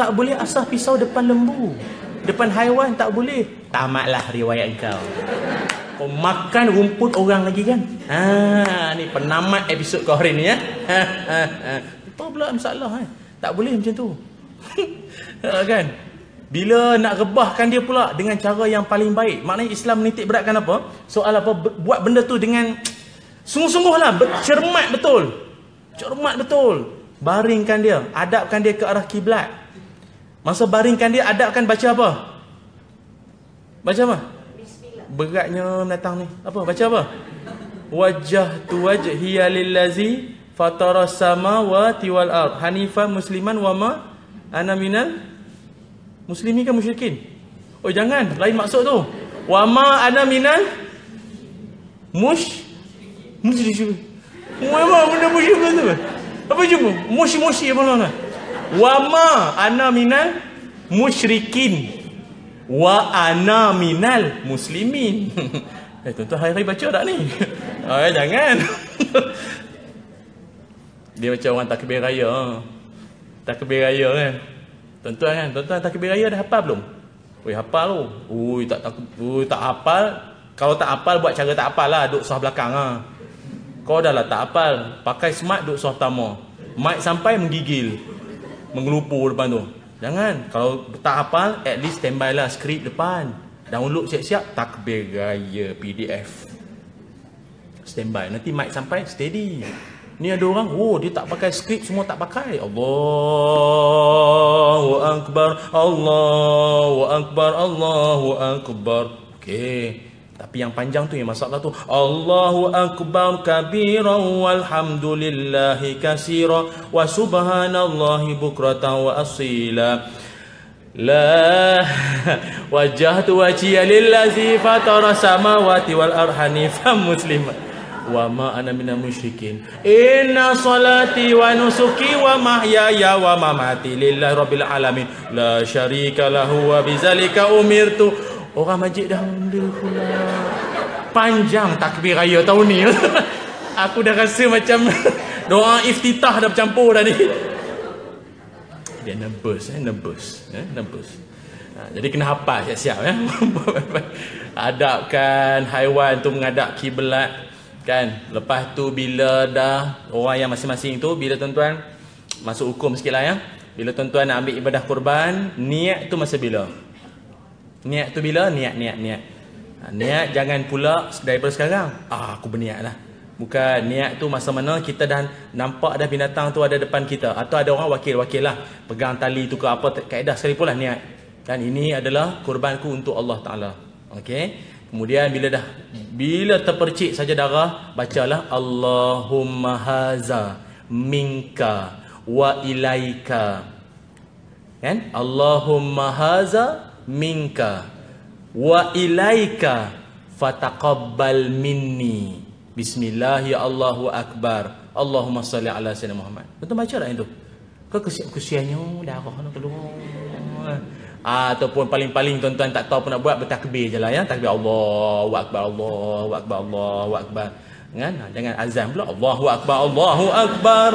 Tak boleh asah pisau depan lembu. Depan haiwan tak boleh. Tamatlah riwayat kau. Kau makan rumput orang lagi kan? Ha, ni penamat episod kau hari ni ya. Ha, ha, ha. Apa pula masalah eh? Tak boleh macam tu. <laughs> ha, kan? Bila nak rebahkan dia pula dengan cara yang paling baik. Maknanya Islam menitik beratkan apa? Soal apa? Buat benda tu dengan sungguh-sungguh lah. Cermat betul. Cermat betul. Baringkan dia. Adapkan dia ke arah kiblat. Masa baringkan dia, adapkan baca apa? Baca apa? Beratnya mendatang ni. Apa? Baca apa? Wajah tu wajhiya lillazi fatara samawati wal ard hanifan musliman wa ma ana minal Muslimin kan musyrikin? Oh jangan, lain maksud tu. Wa ma ana minal mush musyrikin. Memang benda musyrik tu. Apa jumpa? Mushi-mushi apa mana? Wa ma ana minal musyrikin. Wa ana minal muslimin. <laughs> eh tuan-tuan hari-hari baca tak ni? oh, <laughs> jangan. <laughs> Dia macam orang takbir raya. Takbir raya kan. Tuan-tuan kan, tuan-tuan takbir raya dah hafal belum? Oi hafal tu. Ui tak tak ui tak hafal. Kalau tak hafal buat cara tak hafal lah, duduk soh belakang ah. Kau dah lah tak hafal, pakai smart duduk soh pertama. Mic sampai menggigil. Mengelupur depan tu. Jangan. Kalau tak hafal, at least standby lah skrip depan. Download siap-siap takbir raya PDF. Standby. Nanti mic sampai steady. Ni ada orang, oh dia tak pakai skrip, semua tak pakai. Allahu Akbar, Allahu Akbar, Allahu Akbar. Okey. Tapi yang panjang tu yang masalah tu. Allahu Akbar kabiran walhamdulillahi kasira wa subhanallahi bukratan wa asila. La <laughs> wajjahtu wajhiya lillazi fatara samawati wal arhani fam musliman wa ma ana minal musyrikin. Inna salati wa nusuki wa mahyaya wa mamati lillahi rabbil alamin. La syarika lahu wa bizalika umirtu. Orang majid dah alhamdulillah panjang takbir raya tahun ni. <laughs> Aku dah rasa macam <laughs> doa iftitah dah bercampur dah ni. Dia nervous eh nervous eh nervous ha, jadi kena hafal siap-siap <laughs> ya. Adabkan haiwan tu menghadap kiblat Kan? Lepas tu bila dah orang yang masing-masing tu bila tuan-tuan masuk hukum sikitlah ya. Bila tuan-tuan nak ambil ibadah kurban, niat tu masa bila? Niat tu bila? Niat niat niat. Ha, niat jangan pula daripada sekarang. Ah aku berniatlah. Bukan niat tu masa mana kita dah nampak dah binatang tu ada depan kita atau ada orang wakil-wakil lah pegang tali tu ke apa kaedah sekali pula niat. Dan ini adalah kurbanku untuk Allah Taala. Okey. Kemudian bila dah bila terpercik saja darah, bacalah Allahumma haza minka wa ilaika. Kan? Allahumma haza minka wa ilaika fataqabbal minni. Bismillah ya Allahu akbar. Allahumma salli ala sayyidina Muhammad. Betul baca tak itu? Kau kesian-kesiannya darah nak keluar. Ataupun paling-paling tuan-tuan tak tahu apa nak buat bertakbir je lah ya. Takbir Allahu Akbar, Allahu Akbar, Allahu Akbar. Kan? Ha, jangan azam pula. Allahu Akbar, Allahu Akbar.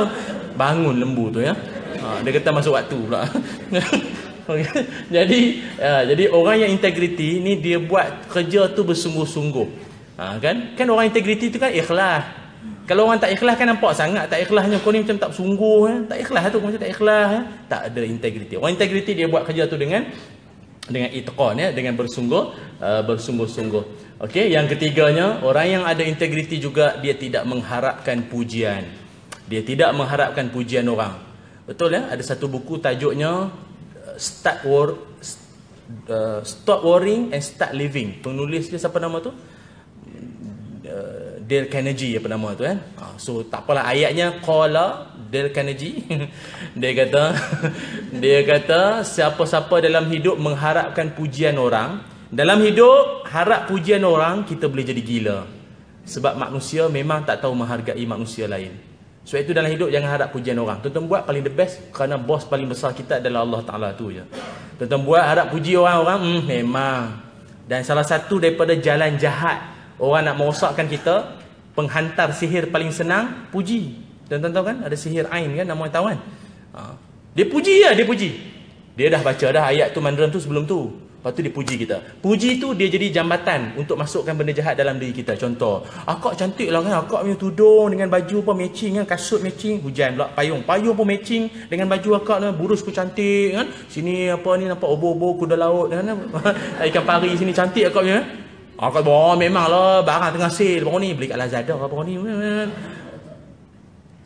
Bangun lembu tu ya. Ha, dia kata masuk waktu pula. <laughs> jadi ya, jadi orang yang integriti ni dia buat kerja tu bersungguh-sungguh. Ha, kan? Kan orang integriti tu kan ikhlas. Kalau orang tak ikhlas kan nampak sangat tak ikhlasnya kau ni macam tak sungguh eh. Tak ikhlas tu macam tak ikhlas eh. Tak ada integriti. Orang integriti dia buat kerja tu dengan dengan itqan ya, dengan bersungguh uh, bersungguh-sungguh. Okey, yang ketiganya, orang yang ada integriti juga dia tidak mengharapkan pujian. Dia tidak mengharapkan pujian orang. Betul ya? Ada satu buku tajuknya uh, Start War uh, Stop Worrying and Start Living. Penulis dia siapa nama tu? Dale Carnegie apa nama tu kan. Ha, so tak apalah ayatnya qala Dale Carnegie. <laughs> dia kata <laughs> dia kata siapa-siapa dalam hidup mengharapkan pujian orang, dalam hidup harap pujian orang kita boleh jadi gila. Sebab manusia memang tak tahu menghargai manusia lain. Sebab itu dalam hidup jangan harap pujian orang. Tuan-tuan buat paling the best kerana bos paling besar kita adalah Allah Taala tu je. Tuan-tuan buat harap puji orang-orang hmm, memang. Dan salah satu daripada jalan jahat Orang nak merosakkan kita Penghantar sihir paling senang Puji. Tuan-tuan kan Ada sihir Ain kan Nama tahu kan? Ha. Dia puji ya Dia puji. Dia dah baca dah ayat tu mandarin tu sebelum tu. Lepas tu dia puji kita. Puji tu dia jadi jambatan Untuk masukkan benda jahat dalam diri kita. Contoh Akak cantik lah kan Akak punya tudung Dengan baju pun matching kan Kasut matching. Hujan pula Payung. Payung pun matching Dengan baju akak lah Burus pun cantik kan? Sini apa ni Nampak obo-obo kuda laut kan? <laughs> Ikan pari sini cantik akak punya kan Ah kata oh, memanglah barang tengah sale baru ni beli kat Lazada apa ni.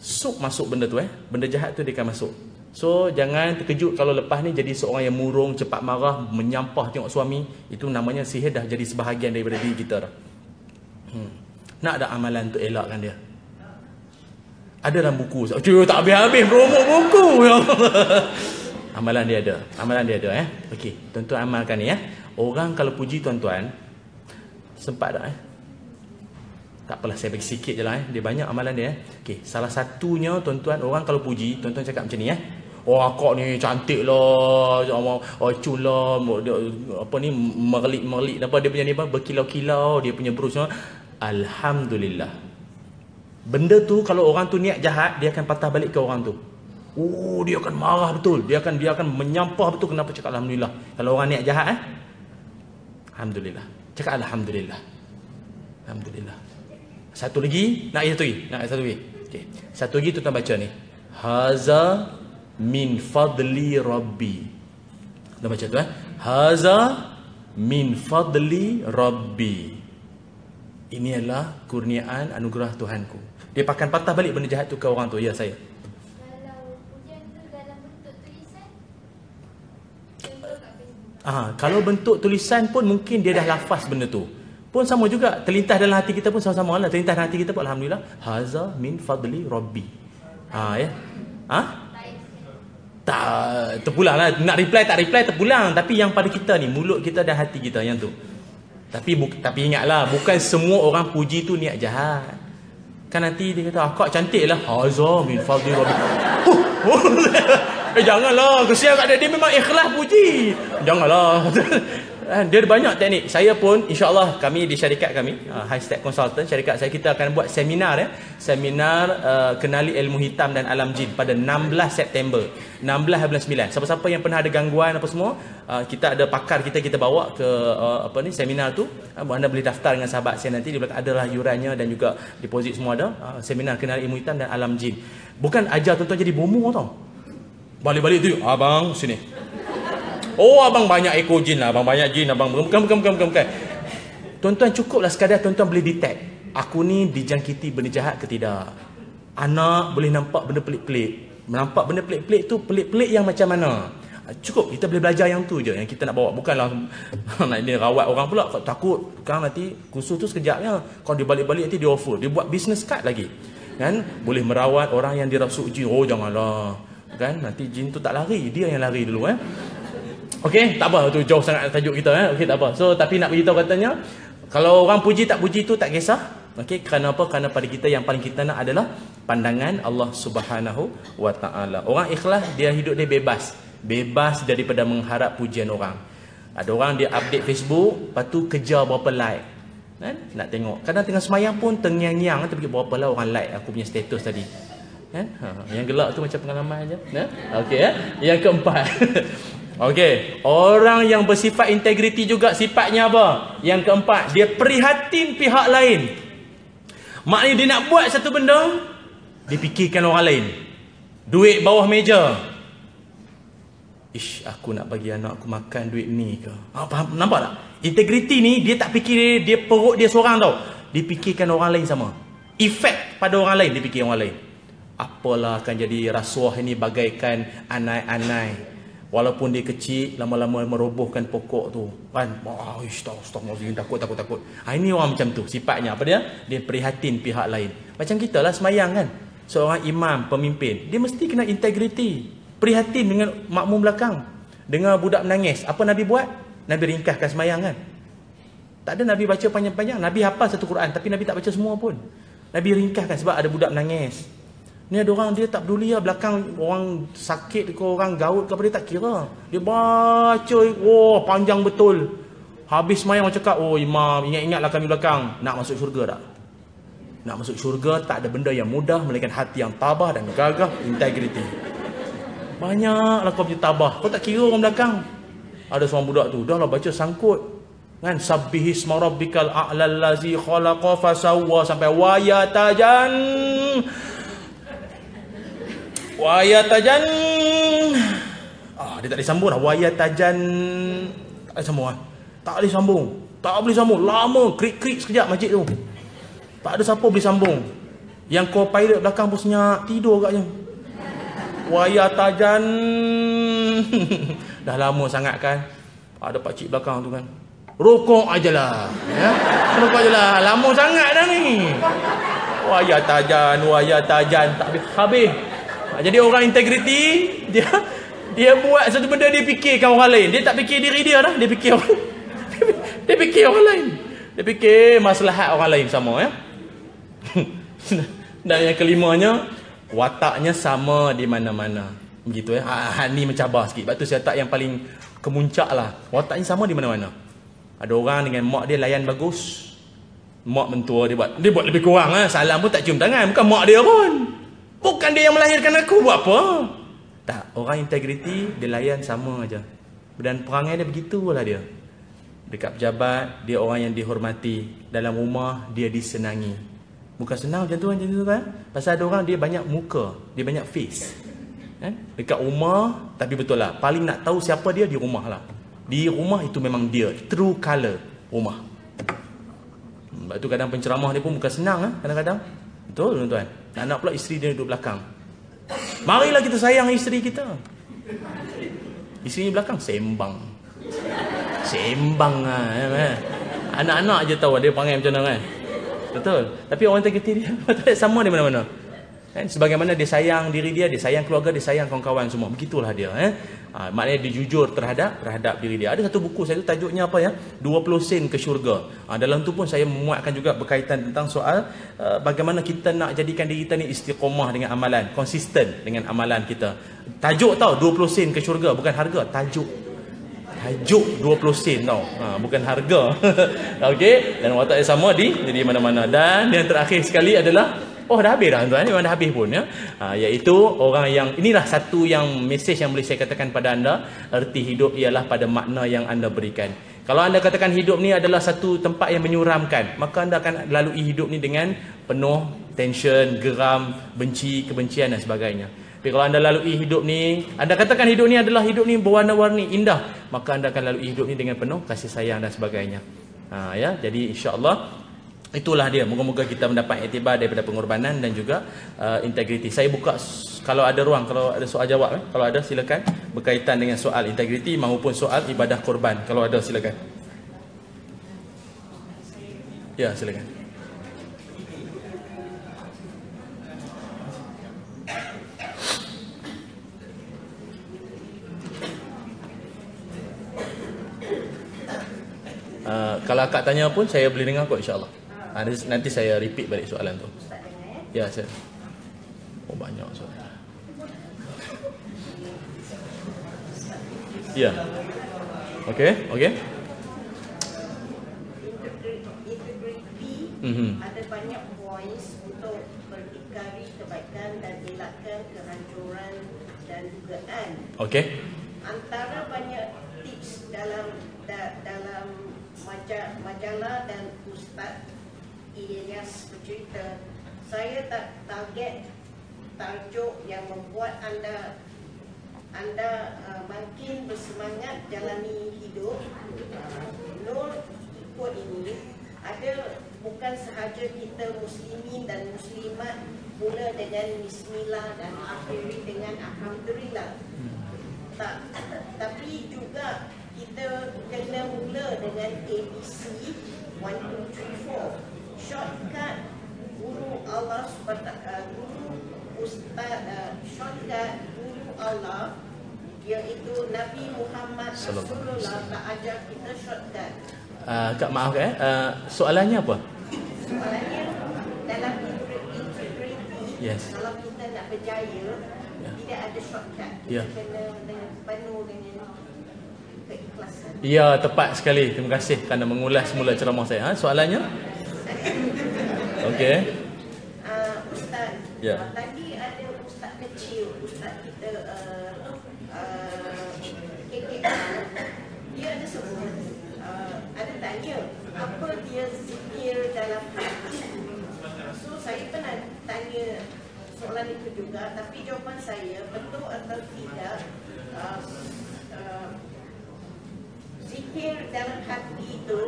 Sok masuk benda tu eh. Benda jahat tu dia akan masuk. So jangan terkejut kalau lepas ni jadi seorang yang murung, cepat marah, menyampah tengok suami, itu namanya sihir dah jadi sebahagian daripada diri kita dah. Hmm. Nak ada amalan untuk elakkan dia. Ada dalam buku. Cuy, tak habis-habis promo buku. <laughs> Ya amalan dia ada. Amalan dia ada eh. Okey, tuan-tuan amalkan ni eh. Orang kalau puji tuan-tuan, Sempat tak eh? Tak apalah saya bagi sikit je lah eh. Dia banyak amalan dia eh. Okay. Salah satunya tuan-tuan orang kalau puji, tuan-tuan cakap macam ni eh. Oh akak ni cantik lah, oh cun lah, apa ni merlik-merlik apa dia punya ni apa berkilau-kilau dia punya berus Alhamdulillah. Benda tu kalau orang tu niat jahat dia akan patah balik ke orang tu. Oh dia akan marah betul. Dia akan dia akan menyampah betul kenapa cakap alhamdulillah. Kalau orang niat jahat eh. Alhamdulillah. Cakap alhamdulillah. Alhamdulillah. Satu lagi, nak satu lagi, nak satu lagi. Okey. Satu lagi tuan baca ni. Haza min fadli rabbi. Dah baca tu eh? Haza min fadli rabbi. Ini adalah kurniaan anugerah Tuhanku. Dia pakai patah balik benda jahat tu ke orang tu. Ya saya. Ah, kalau bentuk tulisan pun mungkin dia dah lafaz benda tu. Pun sama juga terlintas dalam hati kita pun sama-sama lah. Terlintas dalam hati kita pun alhamdulillah. Haza min fadli rabbi. Ha ya. Ha? Tak terpulang lah. Nak reply tak reply terpulang. Tapi yang pada kita ni mulut kita dan hati kita yang tu. Tapi bu- tapi ingatlah bukan semua orang puji tu niat jahat. Kan nanti dia kata akak cantik lah. Haza min fadli rabbi. <laughs> Eh janganlah, kesian kat dia. Dia memang ikhlas puji. Janganlah. <laughs> Eh, dia ada banyak teknik. Saya pun insya-Allah kami di syarikat kami, uh, High Step Consultant, syarikat saya kita akan buat seminar ya. Seminar uh, kenali ilmu hitam dan alam jin pada 16 September. 16 bulan 9. Siapa-siapa yang pernah ada gangguan apa semua, uh, kita ada pakar kita kita bawa ke uh, apa ni seminar tu. Uh, anda boleh daftar dengan sahabat saya nanti di belakang adalah yurannya dan juga deposit semua ada. Uh, seminar kenali ilmu hitam dan alam jin. Bukan ajar tuan-tuan jadi bomo tau. Balik-balik tu, abang sini. Oh, abang banyak ekor jin lah, abang banyak jin, abang bukan bukan bukan bukan. bukan. Tuan-tuan cukuplah sekadar tuan-tuan boleh detect. Aku ni dijangkiti benda jahat ke tidak. Anak boleh nampak benda pelik-pelik. Nampak benda pelik-pelik tu pelik-pelik yang macam mana? Cukup kita boleh belajar yang tu je yang kita nak bawa. Bukanlah <laughs> nak ini rawat orang pula takut kan nanti kursus tu sekejap ya. Kalau dia balik-balik nanti dia offer. Dia buat business card lagi. Kan? Boleh merawat orang yang dirasuk jin. Oh janganlah kan? Nanti jin tu tak lari. Dia yang lari dulu eh. Okey? Tak apa. Tu jauh sangat tajuk kita eh. Okey tak apa. So tapi nak beritahu katanya kalau orang puji tak puji tu tak kisah. Okey? Kerana apa? Kerana pada kita yang paling kita nak adalah pandangan Allah Subhanahu wa taala. Orang ikhlas dia hidup dia bebas. Bebas daripada mengharap pujian orang. Ada orang dia update Facebook lepas tu kejar berapa like. Kan? Nak tengok. Kadang tengah semayang pun tengyang-nyang tu pergi berapa lah orang like aku punya status tadi Eh? Ha, yang gelak tu macam pengalaman aja. Eh? Okey eh? Yang keempat. <laughs> Okey, orang yang bersifat integriti juga sifatnya apa? Yang keempat, dia prihatin pihak lain. Maknanya dia nak buat satu benda, dipikirkan orang lain. Duit bawah meja. Ish, aku nak bagi anak aku makan duit ni ke? Ha, faham? Nampak tak? Integriti ni dia tak fikir dia, dia perut dia seorang tau. Dipikirkan orang lain sama. Efek pada orang lain dipikir orang lain apalah akan jadi rasuah ini bagaikan anai-anai. Walaupun dia kecil lama-lama merobohkan pokok tu. Kan? Wah astagfirullah takut takut takut. Ha, ini orang macam tu sifatnya. Apa dia? Dia prihatin pihak lain. Macam kita lah semayang kan? Seorang imam pemimpin. Dia mesti kena integriti prihatin dengan makmum belakang. Dengan budak menangis apa nabi buat? Nabi ringkaskan semayang kan? Tak ada nabi baca panjang-panjang. Nabi hafal satu Quran tapi nabi tak baca semua pun. Nabi ringkaskan sebab ada budak menangis Ni ada orang dia tak peduli lah belakang orang sakit ke orang gaut ke apa dia tak kira. Dia baca, oh panjang betul. Habis semayang orang cakap, oh imam ingat-ingatlah kami belakang. Nak masuk syurga tak? Nak masuk syurga tak ada benda yang mudah melainkan hati yang tabah dan gagah integriti. Banyaklah kau punya tabah. Kau tak kira orang belakang. Ada seorang budak tu, dah lah baca sangkut. Kan sabbihis marabbikal a'lal lazi khalaqa fasawwa sampai wayatajan Wayatajan Ah, dia tak boleh sambung dah. Wayatajan tak boleh sambung ah. Tak boleh sambung. Tak boleh sambung. Lama krik-krik sekejap masjid tu. Tak ada siapa boleh sambung. Yang kau pilot belakang pun senyap, tidur agaknya. Wayatajan <laughs> Dah lama sangat kan. Ada pak cik belakang tu kan. Rokok ajalah. Ya. Rokok ajalah. Lama sangat dah ni. Wayatajan, wayatajan tak habis. Habis. Jadi orang integriti dia dia buat satu benda dia fikirkan orang lain. Dia tak fikir diri dia dah, dia fikir orang. <laughs> dia fikir orang lain. Dia fikir maslahat orang lain sama ya. <laughs> Dan yang kelimanya wataknya sama di mana-mana. Begitu ya. Ha, ni mencabar sikit. Sebab tu saya tak yang paling kemuncak lah. Watak ni sama di mana-mana. Ada orang dengan mak dia layan bagus. Mak mentua dia buat. Dia buat lebih kurang lah. Salam pun tak cium tangan. Bukan mak dia pun. Bukan dia yang melahirkan aku. Buat apa? Tak. Orang integriti dia layan sama aja. Dan perangai dia begitulah dia. Dekat pejabat, dia orang yang dihormati. Dalam rumah, dia disenangi. Bukan senang macam tu kan? Macam tu kan? Pasal ada orang dia banyak muka. Dia banyak face. Eh? Dekat rumah, tapi betul lah. Paling nak tahu siapa dia di rumah lah. Di rumah itu memang dia. True color rumah. Sebab tu kadang penceramah dia pun bukan senang kan? Kadang-kadang. Betul tuan-tuan? Nak-nak pula isteri dia duduk belakang. Marilah kita sayang isteri kita. Isteri belakang sembang. Sembang lah. Eh, Anak-anak je tahu dia panggil macam mana kan. Betul. Tapi orang integriti dia <laughs> sama di mana-mana. Kan? Sebagaimana dia sayang diri dia, dia sayang keluarga, dia sayang kawan-kawan semua. Begitulah dia. Eh? Ha, maknanya dia jujur terhadap terhadap diri dia. Ada satu buku saya tu tajuknya apa ya? 20 sen ke syurga. Ha, dalam tu pun saya memuatkan juga berkaitan tentang soal uh, bagaimana kita nak jadikan diri kita ni istiqomah dengan amalan. Konsisten dengan amalan kita. Tajuk tau 20 sen ke syurga. Bukan harga. Tajuk. Tajuk 20 sen tau. Ha, bukan harga. <laughs> Okey. Dan watak yang sama di jadi mana-mana. Dan yang terakhir sekali adalah Oh dah habis dah tuan memang dah habis pun ya. Ha, iaitu orang yang inilah satu yang mesej yang boleh saya katakan pada anda, erti hidup ialah pada makna yang anda berikan. Kalau anda katakan hidup ni adalah satu tempat yang menyuramkan, maka anda akan lalui hidup ni dengan penuh tension, geram, benci, kebencian dan sebagainya. Tapi kalau anda lalui hidup ni, anda katakan hidup ni adalah hidup ni berwarna-warni, indah, maka anda akan lalui hidup ni dengan penuh kasih sayang dan sebagainya. Ha, ya, jadi insya-Allah Itulah dia. Moga-moga kita mendapat iktibar daripada pengorbanan dan juga uh, integriti. Saya buka kalau ada ruang, kalau ada soal jawab. Eh? Kalau ada silakan. Berkaitan dengan soal integriti maupun soal ibadah korban. Kalau ada silakan. Ya silakan. Uh, kalau akak tanya pun saya boleh dengar kok insyaAllah. Ha, nanti saya repeat balik soalan tu. Ya, saya. Oh, banyak soalan. Ya. Okey, okey. Mm-hmm. Ada banyak points untuk berdikari kebaikan dan elakkan kehancuran dan dugaan. Okey. Antara banyak tips dalam da, dalam majalah dan ustaz Ilyas bercerita. Saya tak target tajuk yang membuat anda anda uh, makin bersemangat jalani hidup. Nur ikut ini ada bukan sahaja kita muslimin dan muslimat mula dengan bismillah dan akhiri dengan alhamdulillah. Tak <coughs> tapi juga kita kena mula dengan ABC 1 2 3 4 shortcut guru Allah guru ustaz uh, shortcut guru Allah iaitu Nabi Muhammad Rasulullah tak ajar kita shortcut. Uh, Kak maaf eh, uh, soalannya apa? Soalannya dalam integriti, yes. kalau kita nak berjaya, yeah. tidak ada shortcut. Kita yeah. kena dengan penuh dengan keikhlasan. Ya, tepat sekali. Terima kasih kerana mengulas semula ceramah saya. Ha? Soalannya? <laughs> Okey. Uh, ustaz. Ya. Uh, tadi ada ustaz kecil, ustaz kita uh, uh, dia ada sebut uh, ada tanya apa dia zikir dalam hati. So saya pernah tanya soalan itu juga tapi jawapan saya betul atau tidak uh, uh, zikir dalam hati itu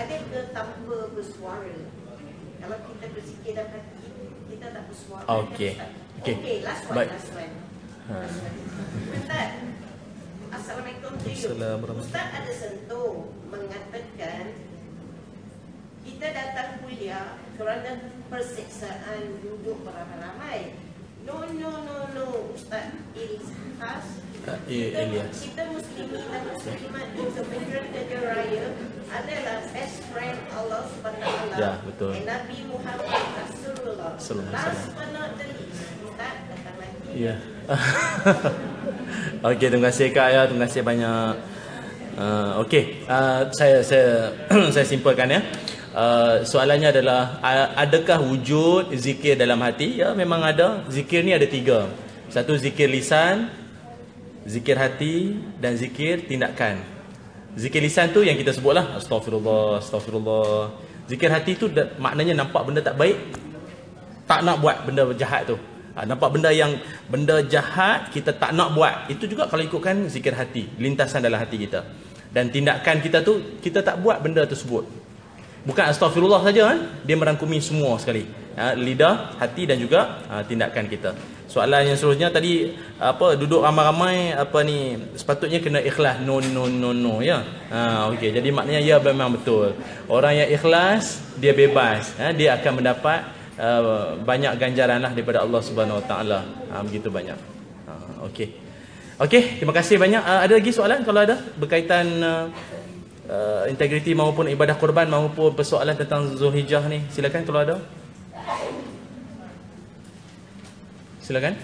ada ke tanpa bersuara? Kalau kita berzikir dalam hati, kita tak bersuara. Okey. Okey. Okey, last one, Baik. last one. Ha. Ustaz, Assalamualaikum Assalamualaikum. Ustaz ada sentuh mengatakan kita datang kuliah kerana persiksaan duduk beramai-ramai. No, no, no, no, Ustaz. It is khas. Uh, kita, kita muslimin dan muslimat untuk kerja raya adalah best friend Allah SWT ya, betul. Nabi Muhammad Rasulullah Last but not the least Ustaz datang lagi Ya. <laughs> Okey, terima kasih Kak ya. Terima kasih banyak. Uh, Okey, uh, saya saya <clears throat> saya simpulkan ya. Uh, soalannya adalah adakah wujud zikir dalam hati? Ya, memang ada. Zikir ni ada tiga. Satu zikir lisan, zikir hati dan zikir tindakan. Zikir lisan tu yang kita sebutlah astagfirullah, astagfirullah. Zikir hati tu maknanya nampak benda tak baik, tak nak buat benda jahat tu. Ha, nampak benda yang benda jahat kita tak nak buat. Itu juga kalau ikutkan zikir hati, lintasan dalam hati kita. Dan tindakan kita tu kita tak buat benda tersebut. Bukan astagfirullah saja, eh? dia merangkumi semua sekali. Ha, lidah, hati dan juga ha, tindakan kita. Soalan yang seterusnya tadi apa duduk ramai-ramai apa ni sepatutnya kena ikhlas no no no no ya. Ha okey jadi maknanya ya memang betul. Orang yang ikhlas dia bebas ha, dia akan mendapat uh, banyak ganjaran lah daripada Allah Subhanahu Wa Taala. Ha begitu banyak. Ha okey. Okey terima kasih banyak. Uh, ada lagi soalan kalau ada berkaitan uh, uh, integriti maupun ibadah korban maupun persoalan tentang Zulhijjah ni silakan kalau ada. Silakan.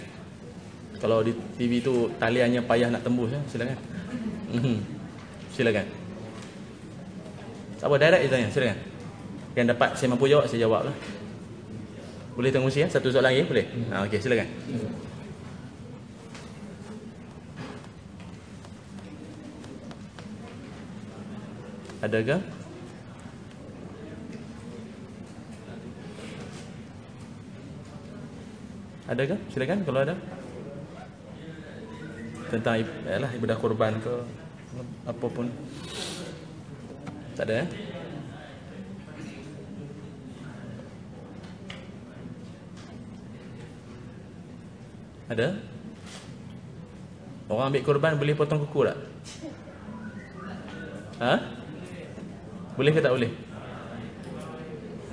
Kalau di TV tu taliannya payah nak tembus ya, silakan. Mhm. Silakan. Apa direct je tanya, silakan. Yang dapat saya mampu jawab saya jawablah. Boleh tunggu sini ya, satu soalan lagi boleh? Ha okey, silakan. Ada ke? Ada ke? Silakan kalau ada. Tentang yalah ibadah korban ke apa pun. Tak ada eh? Ada? Orang ambil korban boleh potong kuku tak? Ha? Boleh ke tak boleh?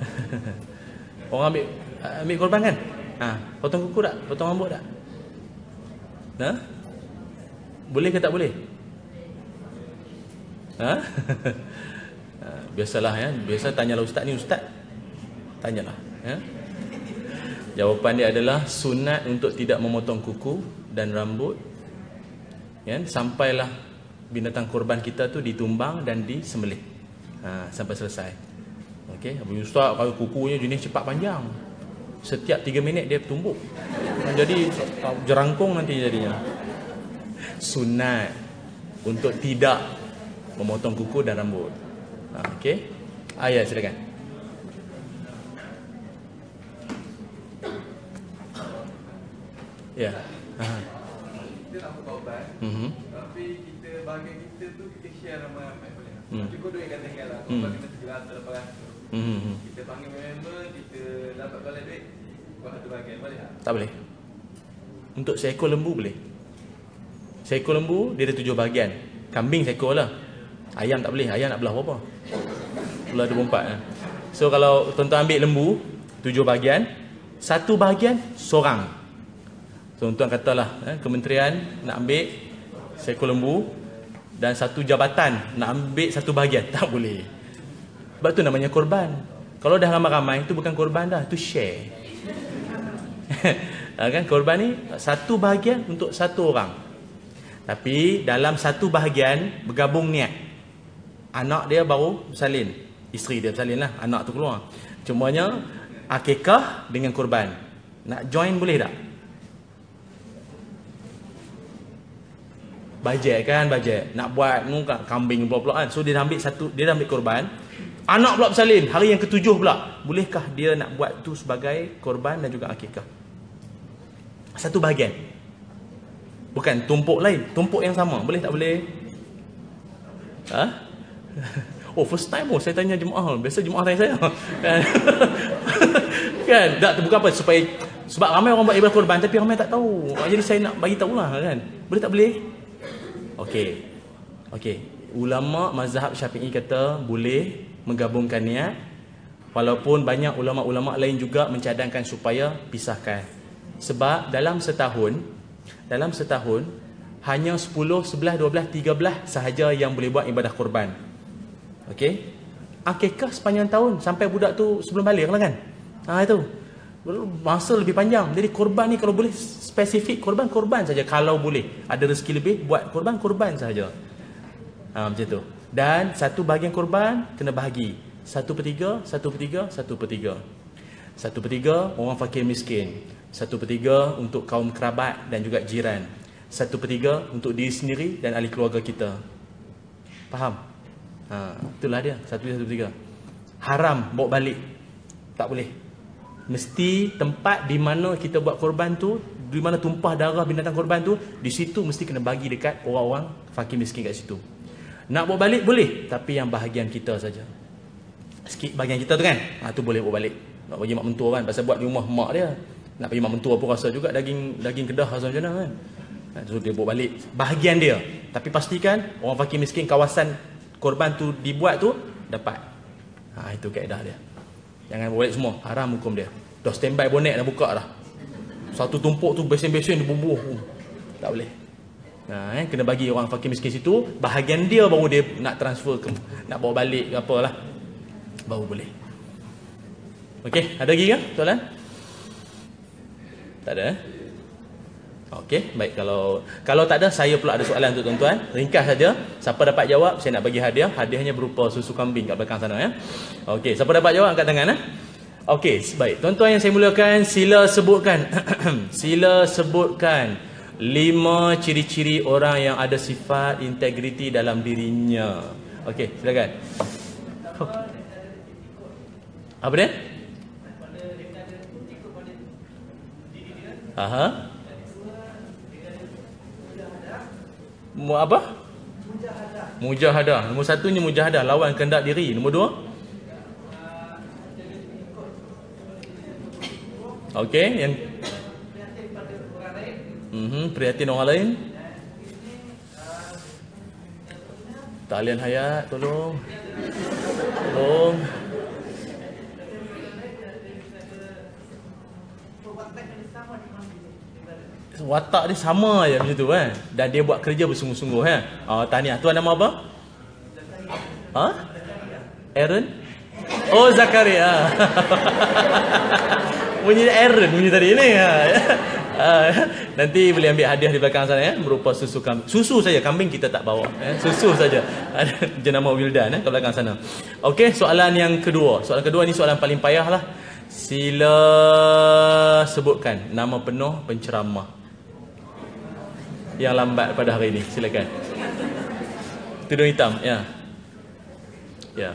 <laughs> Orang ambil ambil korban kan? Ha, potong kuku tak? Potong rambut tak? Ha? Boleh ke tak boleh? Ha? <laughs> ha? Biasalah ya. Biasa tanyalah ustaz ni ustaz. Tanyalah, ya. Jawapan dia adalah sunat untuk tidak memotong kuku dan rambut. Ya, sampailah binatang korban kita tu ditumbang dan disembelih. Ha, sampai selesai. Okey, Abu Ustaz kalau kukunya jenis cepat panjang setiap 3 minit dia tumbuk. Jadi jerangkung nanti jadinya. Sunat untuk tidak memotong kuku dan rambut. Ha, okey ayat silakan. Ya. Ha kita nak berubat mm-hmm. tapi kita bahagian kita tu kita share ramai-ramai boleh. Hmm. cukup duit kata tinggal lah. Hmm. kita tinggal atau Hmm. Kita panggil member, kita dapat balik duit. Buat satu bahagian, boleh tak? Tak boleh. Untuk seekor lembu boleh. Seekor lembu, dia ada tujuh bahagian. Kambing seekor lah. Ayam tak boleh. Ayam nak belah berapa? Belah 24. Ya. So, kalau tuan-tuan ambil lembu, tujuh bahagian. Satu bahagian, seorang. So, tuan-tuan katalah, eh, kementerian nak ambil seekor lembu. Dan satu jabatan nak ambil satu bahagian. <laughs> Tak boleh. Sebab tu namanya korban. Kalau dah ramai-ramai itu bukan korban dah, itu share. <laughs> Ha, kan korban ni satu bahagian untuk satu orang. Tapi dalam satu bahagian bergabung niat. Anak dia baru bersalin. Isteri dia bersalin lah. Anak tu keluar. Cumanya akikah dengan korban. Nak join boleh tak? Bajet kan bajet. Nak buat muka kambing pula-pula kan. So dia ambil satu, dia ambil korban. Anak pula bersalin. Hari yang ketujuh pula. Bolehkah dia nak buat tu sebagai korban dan juga akikah? Satu bahagian. Bukan tumpuk lain. Tumpuk yang sama. Boleh tak boleh? Ha? <laughs> Oh first time oh saya tanya jemaah. Biasa jemaah tanya saya. Kan? <laughs> Tak bukan apa. Supaya Sebab ramai orang buat ibadah korban Tapi ramai tak tahu. Jadi saya nak bagi tahu lah kan? Boleh tak boleh? Okey. Okey. Ulama mazhab syafi'i kata Boleh menggabungkan niat walaupun banyak ulama-ulama lain juga mencadangkan supaya pisahkan sebab dalam setahun dalam setahun hanya 10, 11, 12, 13 sahaja yang boleh buat ibadah korban okey akikah sepanjang tahun sampai budak tu sebelum balik lah kan ha itu masa lebih panjang. Jadi korban ni kalau boleh spesifik korban korban saja kalau boleh. Ada rezeki lebih buat korban korban saja. Ha, macam tu. Dan satu bahagian korban kena bahagi. Satu per tiga, satu per tiga, satu per tiga. Satu per tiga orang fakir miskin. Satu per tiga untuk kaum kerabat dan juga jiran. Satu per tiga untuk diri sendiri dan ahli keluarga kita. Faham? Ha, itulah dia. Satu per tiga. Haram bawa balik. Tak boleh mesti tempat di mana kita buat korban tu di mana tumpah darah binatang korban tu di situ mesti kena bagi dekat orang-orang fakir miskin kat situ nak bawa balik boleh. Tapi yang bahagian kita saja. Sikit bahagian kita tu kan? Ha, tu boleh bawa balik. Nak bagi mak mentua kan? Pasal buat di rumah mak dia. Nak bagi mak mentua pun rasa juga daging daging kedah rasa macam mana kan? Ha, so dia bawa balik. Bahagian dia. Tapi pastikan orang fakir miskin kawasan korban tu dibuat tu dapat. Ha, itu kaedah dia. Jangan balik semua. Haram hukum dia. Dah standby bonet dah buka dah. Satu tumpuk tu besen-besen dia bubuh. Tak boleh. Nah, eh, kena bagi orang fakir miskin situ. Bahagian dia baru dia nak transfer ke, nak bawa balik ke apalah. Baru boleh. Okey, ada lagi ke soalan? Tak ada eh? Okey, baik kalau kalau tak ada saya pula ada soalan untuk tuan-tuan. Ringkas saja. Siapa dapat jawab, saya nak bagi hadiah. Hadiahnya berupa susu kambing kat belakang sana ya. Okey, siapa dapat jawab angkat tangan eh. Okey, baik. Tuan-tuan yang saya muliakan, sila sebutkan <clears throat> sila sebutkan lima ciri-ciri orang yang ada sifat integriti dalam dirinya. Okey, silakan. Apa dia? Aha. Mu apa? Mujahadah. Nombor satu ni mujahadah, lawan kehendak diri. Nombor dua? Okey, yang Mhm, prihatin orang lain. Talian hayat, tolong. Tolong. watak dia sama je macam tu kan dan dia buat kerja bersungguh-sungguh kan oh tahniah. Tuan nama apa? Ha? Aaron? Oh Zakaria. <laughs> Bunyi Aaron bunyi tadi ni ha <laughs> <laughs> nanti boleh ambil hadiah di belakang sana ya berupa susu kambing susu saja kambing kita tak bawa ya. susu saja <laughs> jenama Wildan ya ke belakang sana okey soalan yang kedua soalan kedua ni soalan paling payah lah sila sebutkan nama penuh penceramah yang lambat pada hari ini. Silakan. Tudung hitam, ya. Ya.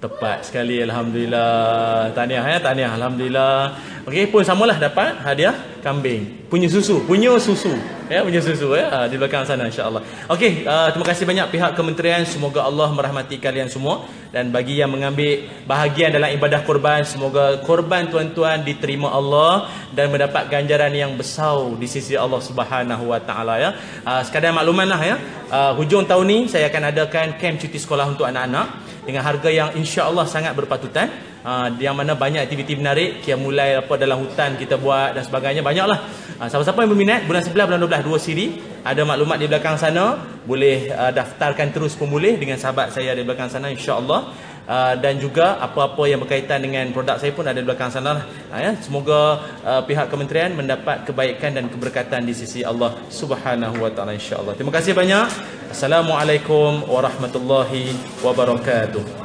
Tepat sekali alhamdulillah. Tahniah ya, tahniah alhamdulillah. Okey, pun samalah dapat hadiah kambing. Punya susu, punya susu. Ya, punya susu ya di belakang sana insya-Allah. Okey, uh, terima kasih banyak pihak kementerian. Semoga Allah merahmati kalian semua dan bagi yang mengambil bahagian dalam ibadah korban, semoga korban tuan-tuan diterima Allah dan mendapat ganjaran yang besar di sisi Allah Subhanahu Wa Taala ya. Uh, sekadar maklumanlah ya. Uh, hujung tahun ni saya akan adakan camp cuti sekolah untuk anak-anak dengan harga yang insya-Allah sangat berpatutan uh, yang mana banyak aktiviti menarik kia mulai apa dalam hutan kita buat dan sebagainya banyaklah uh, siapa-siapa yang berminat bulan 11 bulan 12 dua siri ada maklumat di belakang sana boleh uh, daftarkan terus pemulih dengan sahabat saya di belakang sana insya-Allah Uh, dan juga apa-apa yang berkaitan dengan produk saya pun ada di belakang sana lah. Uh, ya. Semoga uh, pihak kementerian mendapat kebaikan dan keberkatan di sisi Allah Subhanahu wa taala insya-Allah. Terima kasih banyak. Assalamualaikum warahmatullahi wabarakatuh.